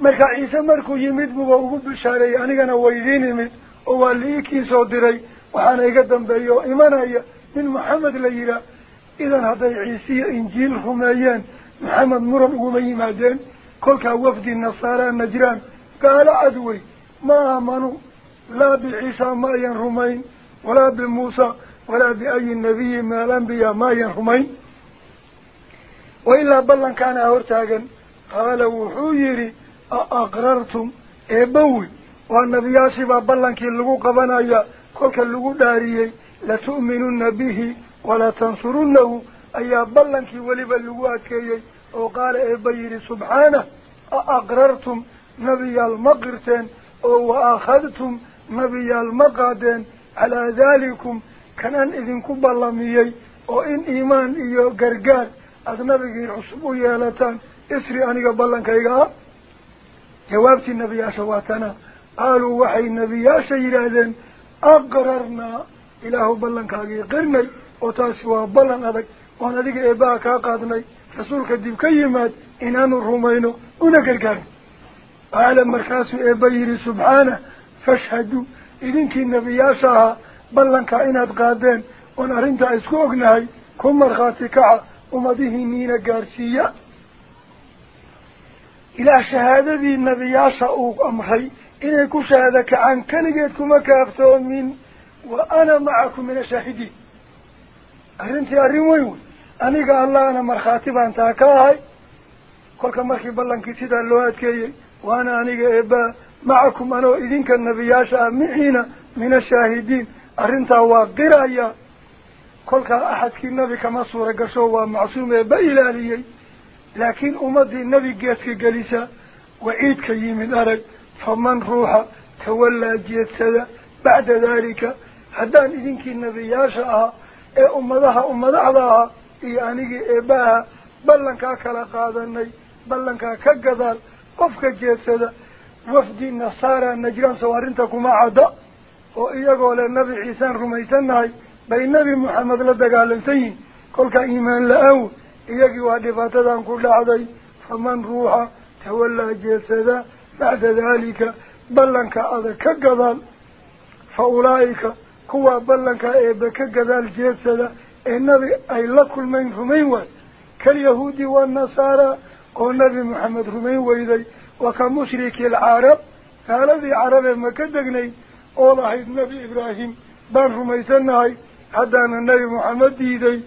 ملكا عيسى مركو يميد مباوه بشاري أنا كان ويدين يميد أوليك إيسو ديري وحانا يقدم بيو إيمانا من محمد ليلة إذن هذا عيسى إنجيل خميان. محمد مرم أمي مادين. كلك وفد النصارى النجران. قال عدوي. ما آمنوا؟ لا بعيسى ما ينرمين ولا بموسى ولا بأي نبي من الأنبياء ما ينرمين. وإلا بلا كان أورتاقا قال وحويري أأقررتم؟ إبوي. والنبي ياسبا بلا كي اللغو قبنايا كوك اللغو داريي لتؤمنون به ولا تنصرونه أي بلا كي ولب اللغو أكيي وقال إبيري سبحانه أأقررتم؟ نبي المقرتين وأخذتم oo in iimaan iyo gargaar aada nabigii cusub u yeelataan isri aniga ballankayga ah jawaabtii nebiyaasha waa tana qaaluu waxay nebiyaasha yidhaahdeen aqrarnaa ilaahu ballankaagii qirnay oo taasi waa ballan adag oon adiga eebbaha kaa qaadnay rasuulka dib ka yimaad inaanu rumayno una gargaarno qaala markaasuu eebba yidhi subxaanah ballankaa inaad qaadeen oon arrintaa isku ognahay ku markhaati kaca ummadihiiniina gaarsiiya ilaah shahaadadii nebiyaasha uu amray inay ku shahaado kacaan keligeed kuma kaaftoomin wa ana macakum min ashaahidiin arrintii arrin weyn wey aniga allahna markhaati baan taa ka ahay kolka markii ballankii sidaa loo adkeeyey waana aniga eebaa anoo idinka nebiyaasha ah miciina min ashaahidiin arrintaa waa qiraya kolkaa axadkii nebi kama suura gasho waa macsuum eeba ilaaliyey laakiin ummaddii nebi geeska gelisa waciidka yimid arag faman ruuxa tawallaa jeedsada bacda daalika haddaan idinkii nebiyaasha ahaa ee ummadaha ummadaxda ahaa iyo anigii eebbaha ballankaa kala qaadanay ballankaa ka gadaal qofka jeedsada le nebi ciisaan rumaysannahay bay nebi moxamed la dagaalamsan yihin kolkaa iimaan la-aan iyagii waa dhibaatadan ku dhacday faman ruuxa tawallaa jeedsada bacda daalika ballanka adag ka gadaal fa ulaa'ika kuwaa ballankaa eebe ka gadaal jeedsada ee nebi ay la kulmayn rumayn waay كاليهود والنصارى والنبي محمد رمين ويدي وكمشرك العرب هذا عرب مكدقني والله النبي إبراهيم بان رميسناي حتى أن النبي محمد ديدي.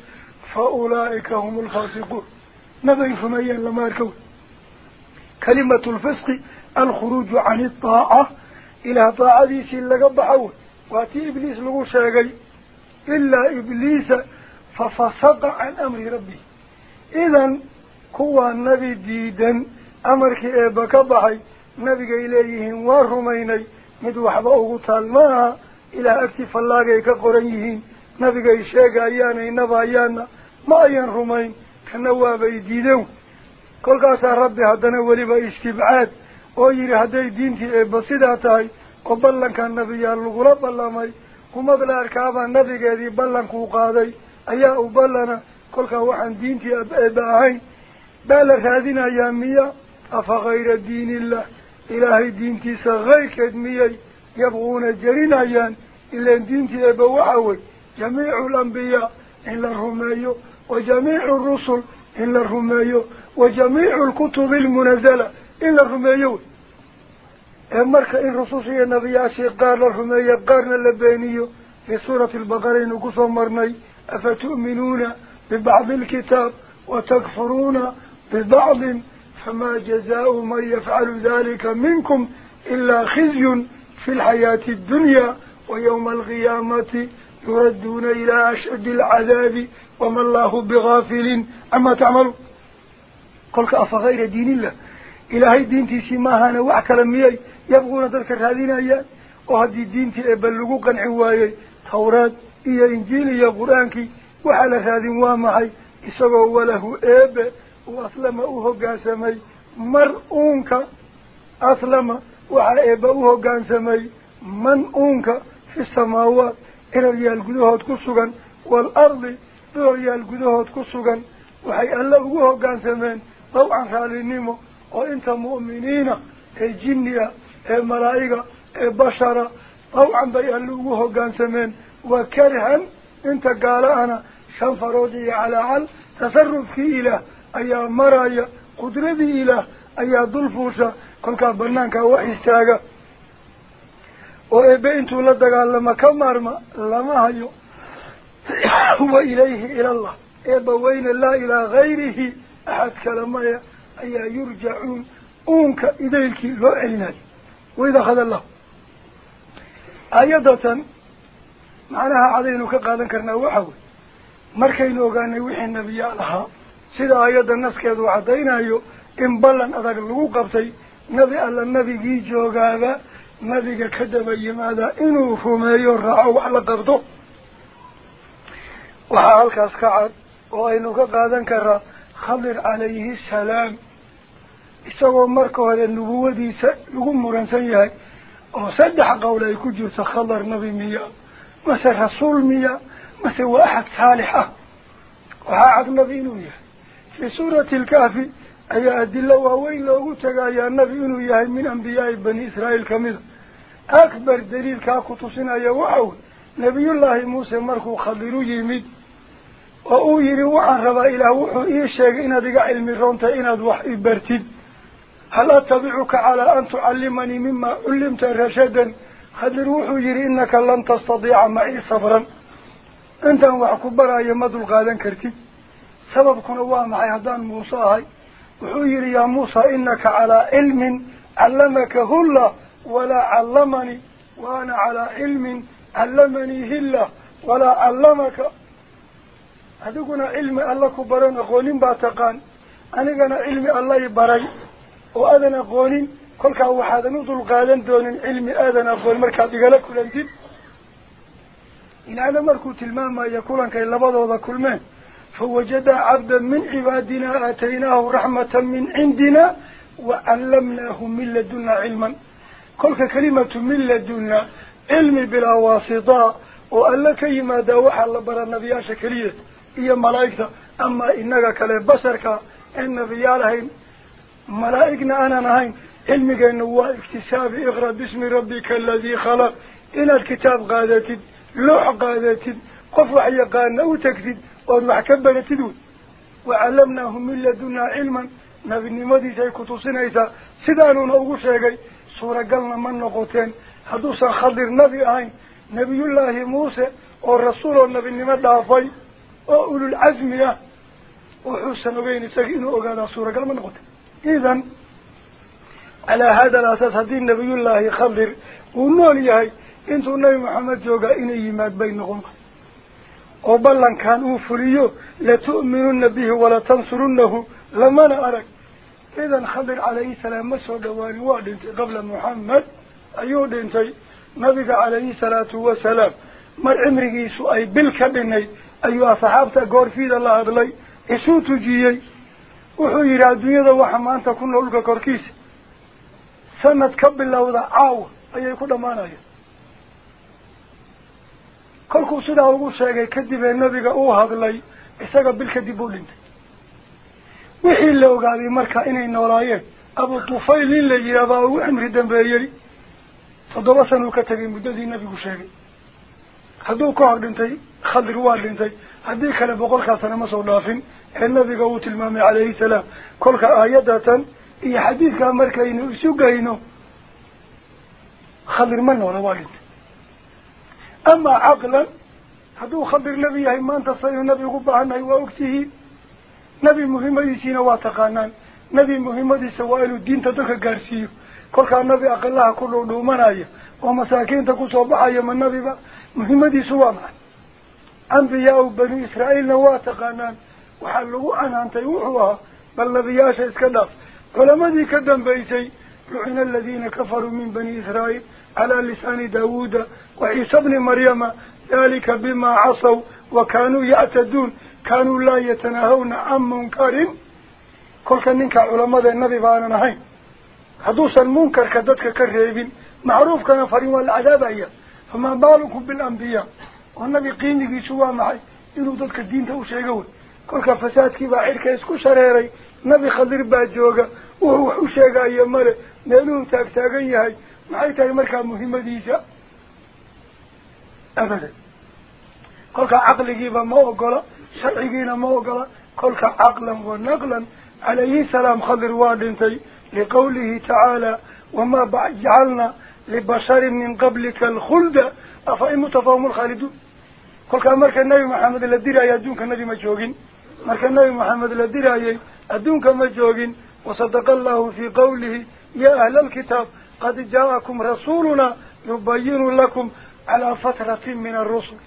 فأولئك هم الفاسقون. نبي رميان لما يركون كلمة الفسق الخروج عن الطاعة. إلى طاعة سلق بحول واتي إبليس لغو شاقي. إلا إبليس ففسق عن أمر ربي. إذن كوى النبي ديدا أمرك إيبك بحي نبي إليهم ورميني مدوح بأغطى الماء إلى أكتف الله كقريهين نبي إشاق أيانا إنبا أيانا ما أيان رمين. كنوابي ديدون كل قاسا ربي هدنا ولبا استبعاد ويري هدي دينتي بسيطة تاي وبلن كان نبي اللغلا بلامي كما بلا أركابا نبي قادي بلن كو قادي. أيا أبلنا كل وحن دينتي أباهين بالا هذين أيامية. أفغير دين الله؟ إلهي دينتي سغير كدمية يبغون جرين أيان إلا دينتي أبوحوي جميع الأنبياء إلا الرميو وجميع الرسل إلا الرميو وجميع الكتب المنزلة إلا الرميو مركا إن رسوسي النبياشي قال الرمية قارنا اللبانيو. في سورة البقرة نقصوا مرني أفتؤمنون ببعض الكتاب وتكفرون ببعض فما جزاء من يفعل ذلك منكم إلا خزي في الحياة الدنيا ويوم القيامة يردون إلى أشد العذاب وما الله بغافل عما تعمل قلت أفغير دين الله؟ إلهي دينتي سماهانا وحكرميي يبغون ذلك الهذين أيام وهذه دينتي أبلغوا قنعوايي توراة إيا إنجيل إيا قرآنك وحال هذه وامعي إسغوا وله إيب وأسلم أوه قاسمي مرؤونك أسلم. إيب أوه قاسمي من أونك في السماوات. إلى ريال قدوهات كسوغا والأرض إلى ريال قدوهات كسوغا وحي ألا أوه قاسمين طوعا خالي نيمو. وإنت مؤمنين. الجنية الملائكة البشرة طوعا بي ألا أوه قاسمين وكرها. إنت قال أنا شنفرودي على عل تصرف في إله أي مرايا قدرتي إله أي ضلفوسة كل كابنانك وحيستاغا وإبا انتو لدقال لما كمارما لما هيو وإليه إلى الله إبا وين الله إلى غيره أحد كلمة أي يرجعون أونك إليك لو أعناي وإذا خذ الله أيضا معناها عدينك قادن كرنا وحوي markaynu ogaanay wixii nebiyaal ahaa nebi alla nebigii joogaaba nebiga ka daba yimaada inuu rumeeyo raaco wax la qabto waxaa halkaas ka cad oo aynu ka qaadan karaa khadir calayhi salaam isagoo marka hore nubuwadiisa lagu muransan yahay oo saddex qowl ay ku jirto khadar nebi miya mase rasuul miya mase waa axad saalix ah waxaa cad nabi inuu yahay fii suurati alkahfi ayaa adilo waaweyn loogu tagaayaa nabi inuu yahay min ambiyaai bani israa'iil kamida akbar daliilkaa ku tusinaya waxa wey nabiyullaahi muuse markuu khadiru yimid oo uu yidhi waxaan rabaa ilaah wuxuu ii sheegay inaad iga cilmi roontahay inaad wax i bartid hal atabicuka calaa an tucallimanii mima cullimta rashadan khadir wuxuu yidhi inaka lan tastadiica macii sabran intaan sababkuna waa maxay haddaan muuse ahay wuxuu yidhi yaa muusa inaka calaa cilmin callamaka hulla walaa callamanii wa ana calaa cilmin callamanii hilla walaa callamaka adiguna cilmi alla ku baran aqoonin baa taqaan anigana cilmi alla i baray oo aadan aqoonin kolkaa waxaadan u dulqaadan doonin cilmi aadan aqoon markaad igala kulantid ilaahna markuu tilmaamaya kulankay labadooda kulmeen فوجد عبدا من عبادنا أتيناه رحمة من عندنا وعلمناه من لدنا علما. كل كلمة من لدنا علم بلا واسطاء وألك إما إيه داوح الله برى النبي شكرية إيه هي ملائكة أما إنك كلي بشرك إن في يالهين ملائكنا أنا نهين. علمك إنه هو اكتساب إغرى باسم ربك الذي خلق. إلى الكتاب قادت لوح قادت قف وحي قادنا wax yaqaana u tegtid ood wax ka baratid wey وعلمناه من لدنا علما نبي نمدي شيء كتوسينيسا سيدانونا ugu sheegay suuragalna ma noqoteen hadduusan khadir nabi ahayn nabiyullaahi muuse oo rasuul oo nebinimo dhaafay oo ululcasmi ah wuxuusan ogeyn isagii inuu ogaadaa suuragal ma noqoteen idan calaa hada alasaas haddii nabiyullaahi khadir uu nool yahay intuu nabi maxamed joogaa inay yimaad bay noqon fuliyo latu'minunna bihi walatansurunnahu lamana arag idan khadir calayhi salaam ma soo dhawaanin waa dhintay qabla muxamed ayuu dhintay nabiga calayhi salaatu wasalaam mar cimrigiisu ay bil ka dhinay ayuu asxaabta goorfiida la hadlay isuu tujiyey wuxuu yidhi adduunyada waxa maanta ku nool dhulka korkiisa sanad ka bilowda caawa ayay ku dhammaanayaan kolkuu sidaa ugu sheegay kadib ee nabiga uu hadlay isaga bil kadib uu dhintay wixii la ogaaday marka inay noolaayeen abu tufayl nin la yidhaah baa ugu cimri dambeeyey toddoba san uu ka tegay muddadii nabigu sheegay hadduu ka hor dhintay khadir waa dhintay haddii kale boqolkaa sano ma soo dhaafin ee nabiga uu tilmaamay calayhi salaam kolka aayadatan iyo xadiidkaa markaynu isu geyno khadir ma noola waa dhintay أما عقلا هدو خبر نبي يا إمان تصير النبي قبعنا وأكته نبي مهمة يسين واتقانان نبي مهمة سوائل الدين تدك قرسيه. كل كان نبي أقلها كله دومان آية ومساكين تكون صباحا من نبي با. مهمة سوامع أنبياء بني إسرائيل واتقانان وحلقوا عنها أنت يوحوها بل نبي ياشا إسكالاف ولما ذي كدن بيتي؟ روحنا الذين كفروا من بني إسرائيل. على لسان داود وعيسى بن مريم ذلك بما عصوا وكانوا يعتدون كانوا لا يتناهون عن منكر. كل كنك علماء النبي فانا نحن حدوث المنكر كددك كرهيبين. معروف كان فريم والعذاب هي. فما بالكم بالأنبياء؟ والنبي قيني قيشوا معي. إنه ضدك الدين توشيقون كل كفساد كيبا عيرك يسكو شريري نبي خضر باجوغا وهو حوشيقا يمره نلوم تاكتاقيا هاي معي هي تاي مركا مهمة ديشا أبدا قولك عقلي جيبا موغلا شرعي جينا موغلا قولك عقلا ونقلا. عليه السلام خضر وادنتي لقوله تعالى وما بعجعلنا لبشر من قبلك الخلد. أفأي متفاهم الخالدون قولك مركا النبي محمد لدير أي أدونك النبي مجوغين مركا النبي محمد لدير أي أدونك مجوغين وصدق الله في قوله يا أهل الكتاب قد جاءكم رسولنا يبين لكم على فترة من الرسل.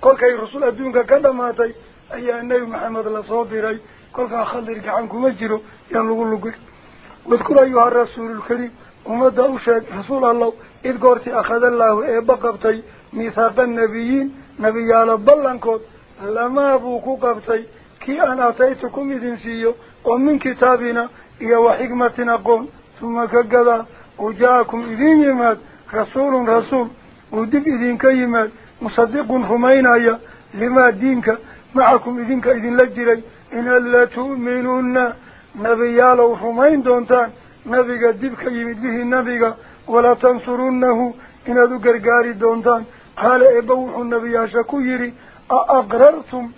كل كي رسول أدونك تي، أي أنه محمد لصابري كل كي أخذرك عنكم أجلو يقول لكم واذكر أيها الرسول الكريم وما أشهد رسول الله إذ قرتي أخذ الله إيه بقبتي ميثاق النبيين نبي على بلنكوت لما أبوكو قبتي كي أنا أتيتكم إذن سيو ومن كتابنا إيه وحكمتنا قوم. ثم كقذا aqoon suma ka gadaa uu jaa-akum idin yimaad rasuulun rasuul uu dib idinka yimaad musadiqun rumaynaya limaa diinka macakum idinka idinla jiray inaad la tu'minuuna nebiyaalow rumayn doontaan nabiga dib ka yimid bihi nabiga walaa tansurunnahu inaad u gargaari doontaan qaala eebba wuxuu nebiyaasha ku yidhi a aqrartum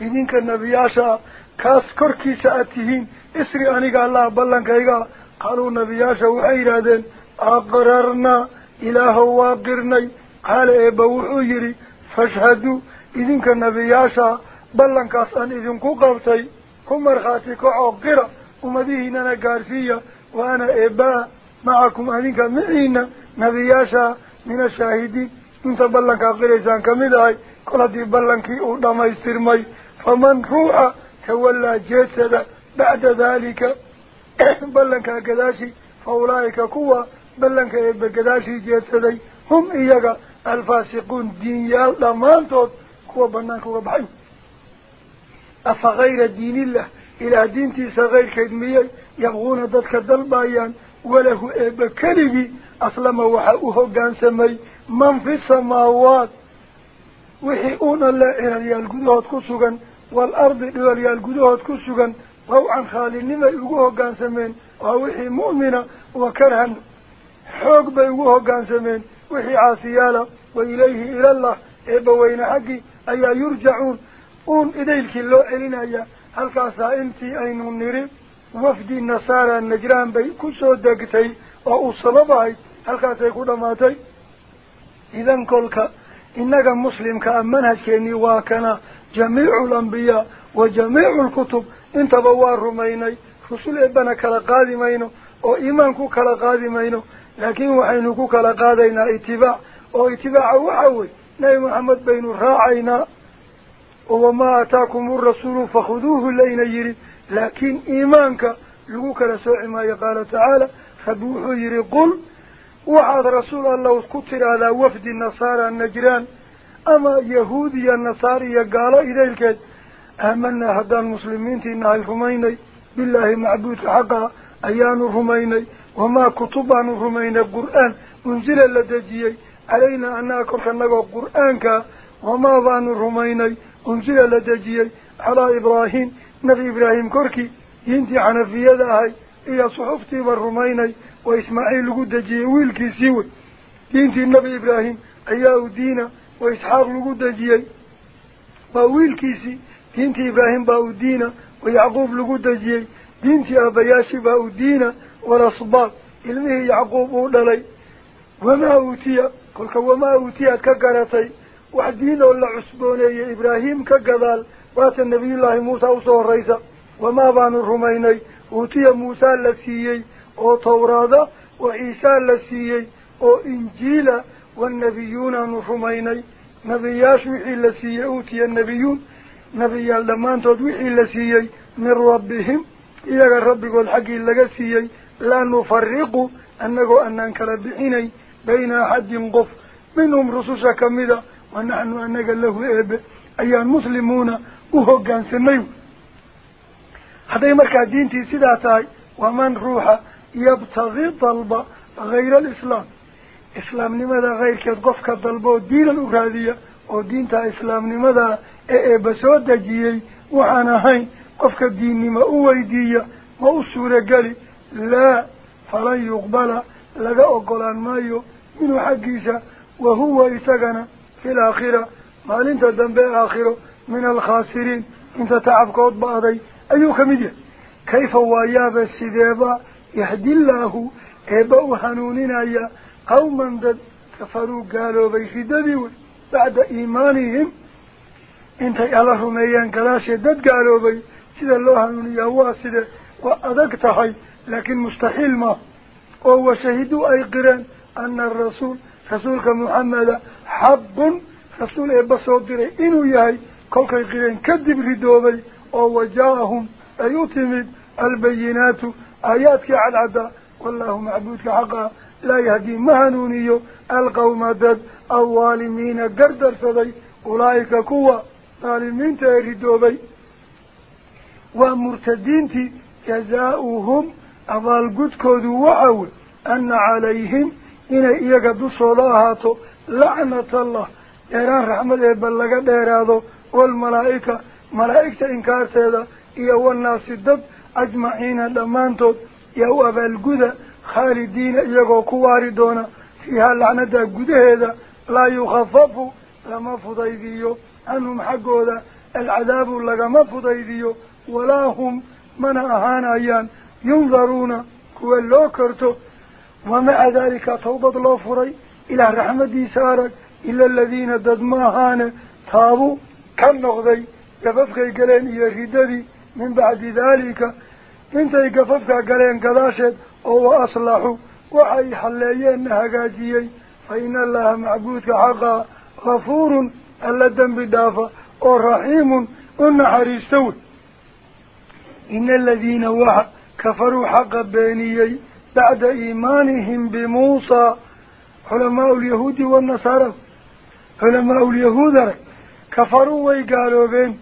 ah kaas korkiisa aad tihiin isri aniga allaha ballankaygaa qaaluu nebiyaasha waxay yidhaahdeen aqrarnaa ilaahow waa qirnay qaala eebba wuxuu yidhi fashhaduu idinka nebiyaasha ballankaas aan idinku qabtay ku markhaati kacoo qira ummadihiinana gaarsiiya wa ana eebaa macakum adinka miciina nebiyaasha min ashaahidiin inta ballankaa qiraysaan kamid ahay kol haddii ballankii uu dhamaystirmay tawallaa jeedsada bacda daalika ballankaa gadaashii fa ulaa'ika kuwa ballanka eebbe gadaashii jeedsaday hum iyaga alfaasiquun diinyaal dhammaantood kuwa banaanka uga baxay afa kayra diinillah ilaah diintiisa kayrkeed miyay yabquuna dadka dalbayaan walahu eebbe keligii aslama waxaa u hoggaansamay man fi samaawaat wixii uuna le ciraryaal gudahood ku sugan ku sugan wawcan khaalinimay ugu hoggaansameen waa wixii mu'mina wa karhan xoog bay ugu hoggaansameen wixii caasiyaala wa ilayhi ilallah eebbaweyne xaggii ayaa yurjacuun uun idaylkii loo celinaya halkaasaa intii aynu niri wafdi nasaara najraan bay ku soo degtay oo uu sabab ahayd halkaasay ku dhammaatay idan kolka innaga muslimka ah manhajkeennii waa kana جميع الأنبياء وجميع الكتب. انت بوار رميني رسول ابن كالقادمين أو ايمانك كالقادمين لكن وحينك كالقادين اتباع. أو اتباع وحوي. ناي محمد بين راعينا. وما آتاكم الرسول فخذوه لين يري لكن إيمانك لغوك رسوع ما يقال تعالى. فبوحو يري قل وعاد رسول الله اسكتر على وفد النصارى النجران. أما يهودي النصاري قال إذا الكد آمنا هذا المسلمين تينا الرومين بالله معبود حقا. أيان الرومين وما كتب عن الرومين القرآن منزل لدجي علينا أن نأكل النقو القرآن كا وما ظان الرومين منزل لدجي على إبراهيم. نبي إبراهيم كركي ينتي عن في يدها إلى صحفتي والرومين وإسماعيل قد جي ويلكي سيوي. ينتي النبي إبراهيم. أيه دينه وإسحاق لقود دجيي باويل كيسي دينت إبراهيم باو دينا ويعقوب لقود دجيي دينت أبياشي باو دينا ورصباق إلمه يعقوب للي وما أوتيا قلت وما أوتيا كقرطي وحدينا ولا عسبوني إبراهيم كقضال وات النبي الله موسى وصور ريسا وما بان الرميني أوتيا موسى لسيي أو تورادا وإيسان لسيي أو إنجيلا baanu rumaynay uutiya muusaa la siiyey oo tawraada wa ciisaa la siiyey oo injiila wanabiyuunaanu rumaynay nebiyaashu wixii la siiyey uutiya nebiyuun nebiyaal dhammaantood wixii la siiyey min rabbihim iyaga rabbigood xaggii laga siiyey laa nufariqu annagoo anaan kala bixinay bayna axadin qof minhum rususha kamida wa naxnu إسلام لماذا غير كتقفك الضلبو الدين الأكادية ودين تا إسلام لماذا إيه إيه بسود دجيي وحانا هين قفك الدين لما أويدية ما أصوره قالي لا فلن يقبل لقاء قولان مايو من حقيسة وهو إساقنا في الآخرة. ما لنت الدنب آخرة من الخاسرين انت تعب وطبع بعضي. أيوك مدية كيف هو بس السيديبا يهدي الله إيه إبا وحنونين أياب قوما قد كفروا قالوا بيشددوا بعد إيمانهم انت يلهم ايان كلا شدد قالوا بي. سيد الله من يواسد وأذكتحي لكن مستحيل ما. وهو شهدوا أيقرا أن الرسول رسولك محمد حب رسول إبا صدره إنو يهي. كوك أيقرا كذب ردوبي ووجاهم أيوتمد البينات. آياتك على العداء. والله معبودك حقا. Yahdii ma hanuuniyo alqawma dad alwaalimiina gardarsaday ulaa'ika kuwa daalimiinta ee ridoobay waa murtadiintii jazaa'uhum abaalgudkoodu waxa wey ana calayhim inay iyaga dushooda ahaato lacnat allah dheeraan raxmad eeba laga dheeraado waalmalaa'ika malaa'igta inkaarteeda iyo wannaasi dad ajmaciina dhammaantood yaa u abaalguda gudaheeda laa yukhafafu lama fudaydiyo canhum xaggooda alcadaabu lagama fudaydiyo walaa hum mana ahaanayaan yundaruuna kuwa loo korto wamaca daalika tawbad loo furay ilaah raxmadiisa arag ila aladiina dad ma ahaane taabuu ka noqday gafafkay galeen iyo riddadii min bacdi daalika intay gafafka galeen gadaasheed hagaajiyey fa ina allaha macbuudka xaqaa gafuurun alla dembi dhaafa oo raxiimun u naxariista wey ina aladiina waxa kafaruu xaqa beeniyey bacda iimaanihim bimuusaa culamaau lyahuudi waannasaara culamaau lyahuud arag kafaruu way gaaloobeen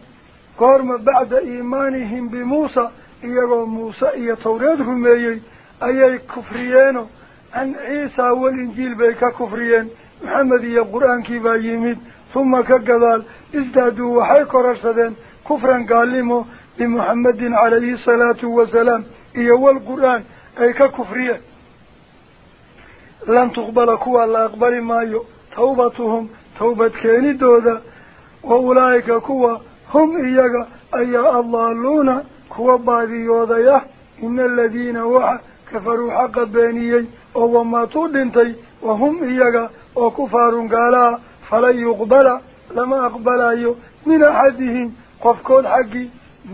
goorma bacda iimaanihim bimuusa iyagoo muuse iyo tawreed rumeeyey أي كفريين عن عيسى والإنجيل بيكا كفريين محمد يا قرآن كيبا يميد ثم كقضال ازدادوا وحي كرسدين كفرا قالموا بمحمد عليه الصلاة والسلام. إيه والقرآن أي كفرية لن تقبل كوى الأقبال مايو توبتهم توبة كين الدودة وأولئك كوى هم إيه أي الله لون كوى بعض يوضيه إن الذين وحى oo kufaarun gaalaha falan yuqbala lama aqbalayo min axadihim qofkood xaggii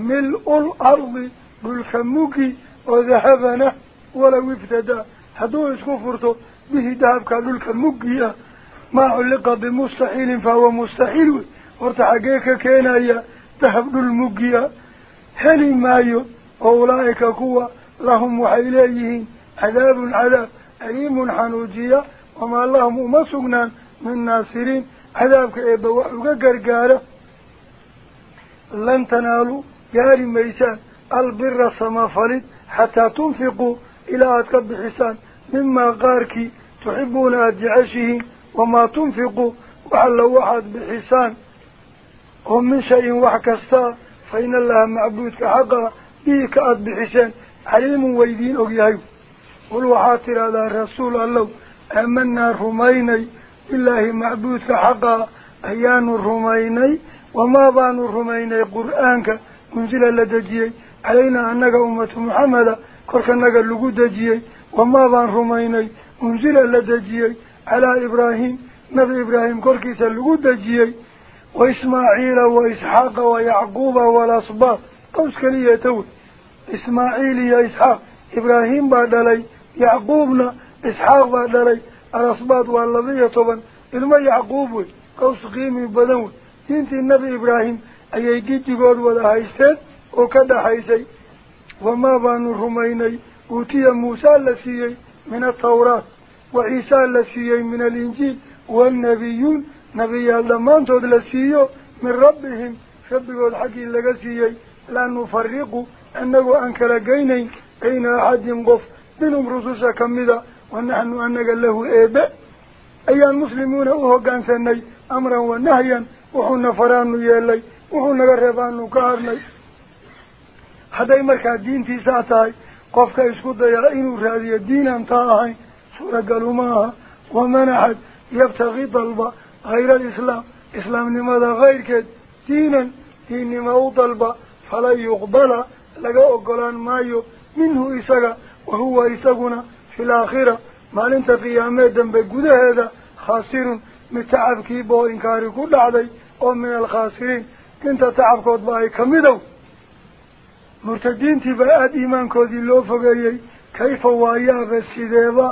mil-ul ardi dhulka mugi oo dahabana walow iftadaa hadduu isku furto bihi dahabka dhulka muggi ah maa culliqa bimustaxiilin fahuwa mustaxiil wey horta xaggee ka keenaya dahab dhul muggi ah heli maayo oo ulaa'ika kuwa لهم وحيليه عذاب عذاب أليم حنوجية. وما لهم مسقنا من ناصرين. عذاب كأب وقرقارة لن تنالوا يا ميسان البر سما فريد حتى تنفقوا إلى أتكب حسان. مما غاركي تحبون أدعشه وما تنفقوا وعلى واحد بحسان. ومن شيء وحكستا. فإن الله معبودك حقا. بيك أدب حسان. Waxaad tidhahdaa rasuul allow aamanaa rumaynay bilaahi macbuudka xaqaa ayaanu rumaynay wamaa baanu rumaynay qur'aanka unsila la dejiyey calaynaa annaga ummatu maxameda korkanaga lagu dejiyey wamaa baan rumaynay unsila la dejiyey calaa ibraahim nabi ibraahim korkiisa lagu dejiyey wa ismaaciila wa isxaaqa wa yacquuba waalasbaat qaws keliyeeta wey إسماعيل يا إسحاق إبراهيم بعد لي يعقوبنا إسحاق بعد لي الأصباط والذية طبعا إلما يعقوب قوس قيم بدون تنت النبي إبراهيم أي يجي تقول ولا هايستان وكذا هايسي وما بان الرميني أوتي موسى لسيي من التوراة وعيسى لسيي من الإنجيل والنبيون نبي اللمان تود لسيو من ربهم شبه الحكي اللقسيي لا فرقوا أنه أنكلا قيني أين أحد ينقف. منهم رسوشا كمدا ونحن أنك له إيباء أي المسلمون أهو قانساني أمرا ونهيا. وحن نفران يالي وحن نغربان وكارني حتى يمرك الدين في ساعتها قفك يسكد يرأينه في هذه الدين أمتاها سورة قالوا ماها ومن أحد يبتغي طلبة غير الإسلام. إسلام لماذا غير كد. دينا. دين ما هو طلبة فلا يقبل. Laga ogolaan maayo minhu isaga wahuwa isaguna fi laakhira maalinta qiyaamee dambe gudaheeda khaasirun mid tacabkiiba oo inkaari ku dhacday oo min alkhaasiriin inta tacabkoodba ay kamidow murtadiintii baa aada iimaankoodii loo fogeeyey kayfa waayaaba sideeba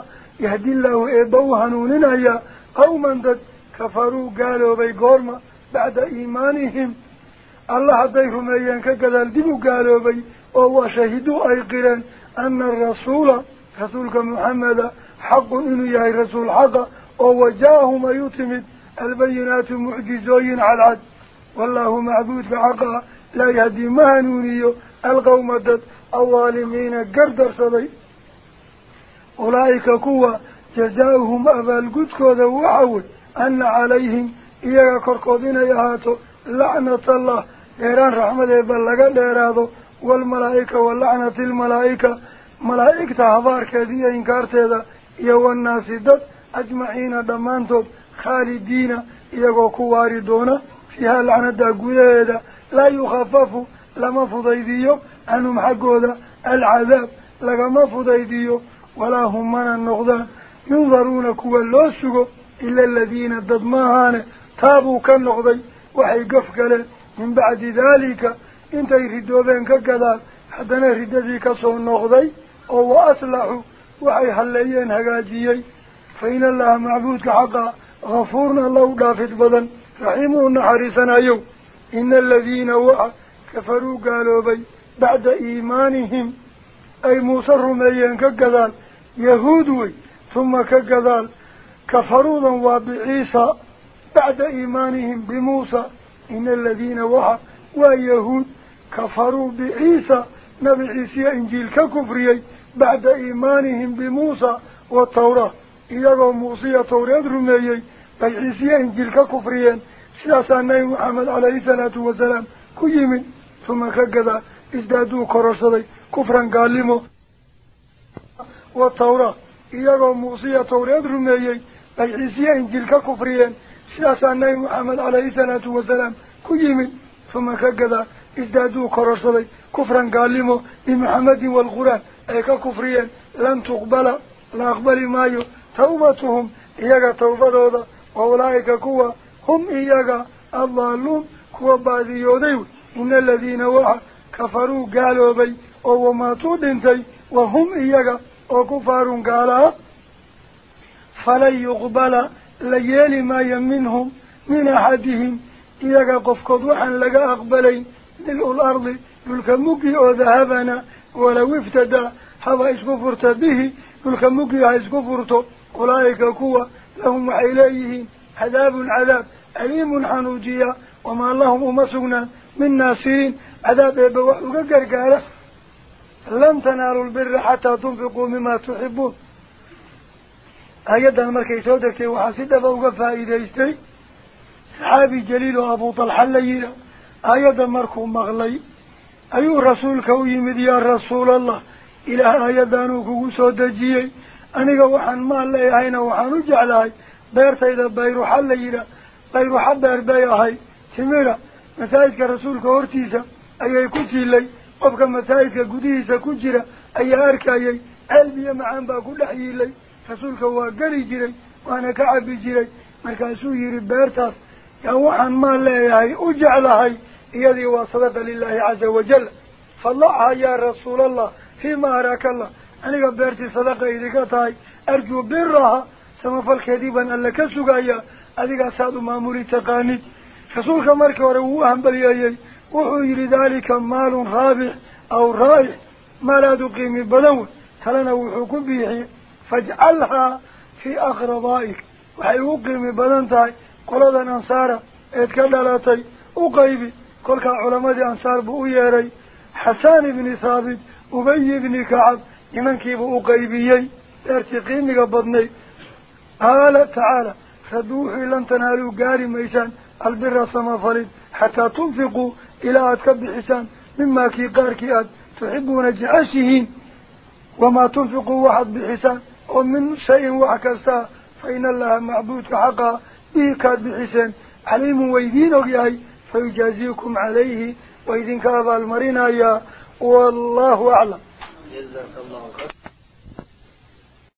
yahdilaahu eebba u hanuuninayaa qawman dad kafaruu gaaloobay goorma bacda iimaanihim الله عطيهم أيان كذل دبوا قالوا بي وهو شهدوا أيقلا أن الرسول رسولك محمد حق إن يا رسول حق ووجاهم يتمد البينات معجزين على العد والله معبود بعقا لا يهدي ما مهنوني القوم الدد الظالمين قردر صدي أولئك قوة جزاؤهم أبا القدك وذو عود أن عليهم إياك القضين يهاتو. لعنة الله. إيران رحمة بلغة ديرادو والملائكة واللعنة الملائكة. ملائكة هبار كذية إنكارتها. يو الناس دد أجمعين دمانتو خالدين. إياكو كواري دونا فيها لعنة دا لا يخففوا لما فضيديو. أنهم حقودا. العذاب. لما فضيديو. ولا هم من النقدان ينظرون كوا إلا الذين ضدماهان تابوا كالنقضي وحي قفكلا من بعد ذلك انت يردوا بينك كذا حتى نرد ذيك صو النقضي أو أصلحوا وحي حليين هقاجيي فإن الله معبودك حقا غفورنا الله دافت بدن رحيمون حريصنا يوم إن الذين وعى كفروا قالوا بي بعد إيمانهم أي موسى الرميين كقذال يهودوي ثم كقذال كفروا وبعيسى بعد إيمانهم بموسى إن الذين وحى ويهود كفروا بعيسى نبي عيسى إنجيل ككفريي بعد إيمانهم بموسى والتوراة. إذا موسى توراة رميي بي عيسى إنجيل ككفريين سياسة النبي محمد عليه الصلاة والسلام كيمن ثم كذا ازدادوا كرسلي كفرا قالمو. والتوراة. iyagoo muusiya tawreed rumeeyey bay ciisiye injiilka kufriyeen sidaasaa nabi maxamed calayhi salaatu wasalaam ku yimid uma ka gadaa isdaaduu kororsaday kufran gaalimo bimuxamedin waalqur'aan ay ka kufriyeen lan tuqbala la aqbali maayo tawbatuhum iyaga tawbadooda wa ulaa'ika kuwa hum iyaga addaaluun kuwa baadiyooday wey ina aladiina waxa kafaruu gaaloobay oo wamaatuu dhintay wa hum iyaga oo kufaarun gaalaha falan yuqbala ليالي ما يمنهم من أحدهم إذا قف قدوحا لقى أقبلي ملء الأرض يلك مكي وذهبنا ولو افتدى حظا إسكفرت به يلك مكي وإسكفرت أولئك كوا لهم إليهم حذاب عذاب أليم حنوجيا وما اللهم مسونا من ناسين عذاب يبوحوا قرقارة لن تنالوا البر حتى تنفقوا مما تحبون uga faa'iidaystay saxaabi jaliil oo abu talxa la yidha aayadda markuu maqlay ayuu rasuulka u yimid yaa rasuulallah ilaah aayaddaanuu kugu soo dejiyey aniga waxaan maal leeyahayna waxaan u jeclahay beertayda bayruxa la yidhaah bayruxa beer bay ahay timira masaajidka rasuulka hortiisa ayay ku tiilay qofka masaajidka gudihiisa ku jira ayaa arkayay ceel biyo macaan baa ku dhex yiilay رسولك هو قري جري وأنا كعبي جري مركاسو يري بيرتاس يوحا ما لهي اجعلهي يدي وصدق لله عز وجل فالله يا رسول الله فيما أراك الله أنا قبرتي صدق إذيك تاي أرجو برها سمف الكذيبا أن لك سقايا أذيك أساد ماموري تقاني فصولك مارك ورووها بلياي وحوي ذلك مال رابح أو رايح ما لا دقيم بلون تلنا وحوكم بيحي فاجعلها في أخر أغرضائك وحي أقيم بلنتاي قلت الأنصار اتكلم لاتي أقيم قلت علماء الأنصار بأياري حسان بن ثابت أبي بن كعب إمن كيف أقيمي ارتقين لقبضني قال تعالى فدوحي لن تنالوا قاري ميسان البر سمافرد حتى تنفقوا إلى أتكب حسان مما كي قاركي أد. تحبون جعشهين وما تنفقوا واحد بحسان. ومن شيء وعكستا فإن الله معبود حقا إيكا بحسن عليم ويدين أغيائي فيجازيكم عليه. ويدين كابا المرين أيها والله أعلم.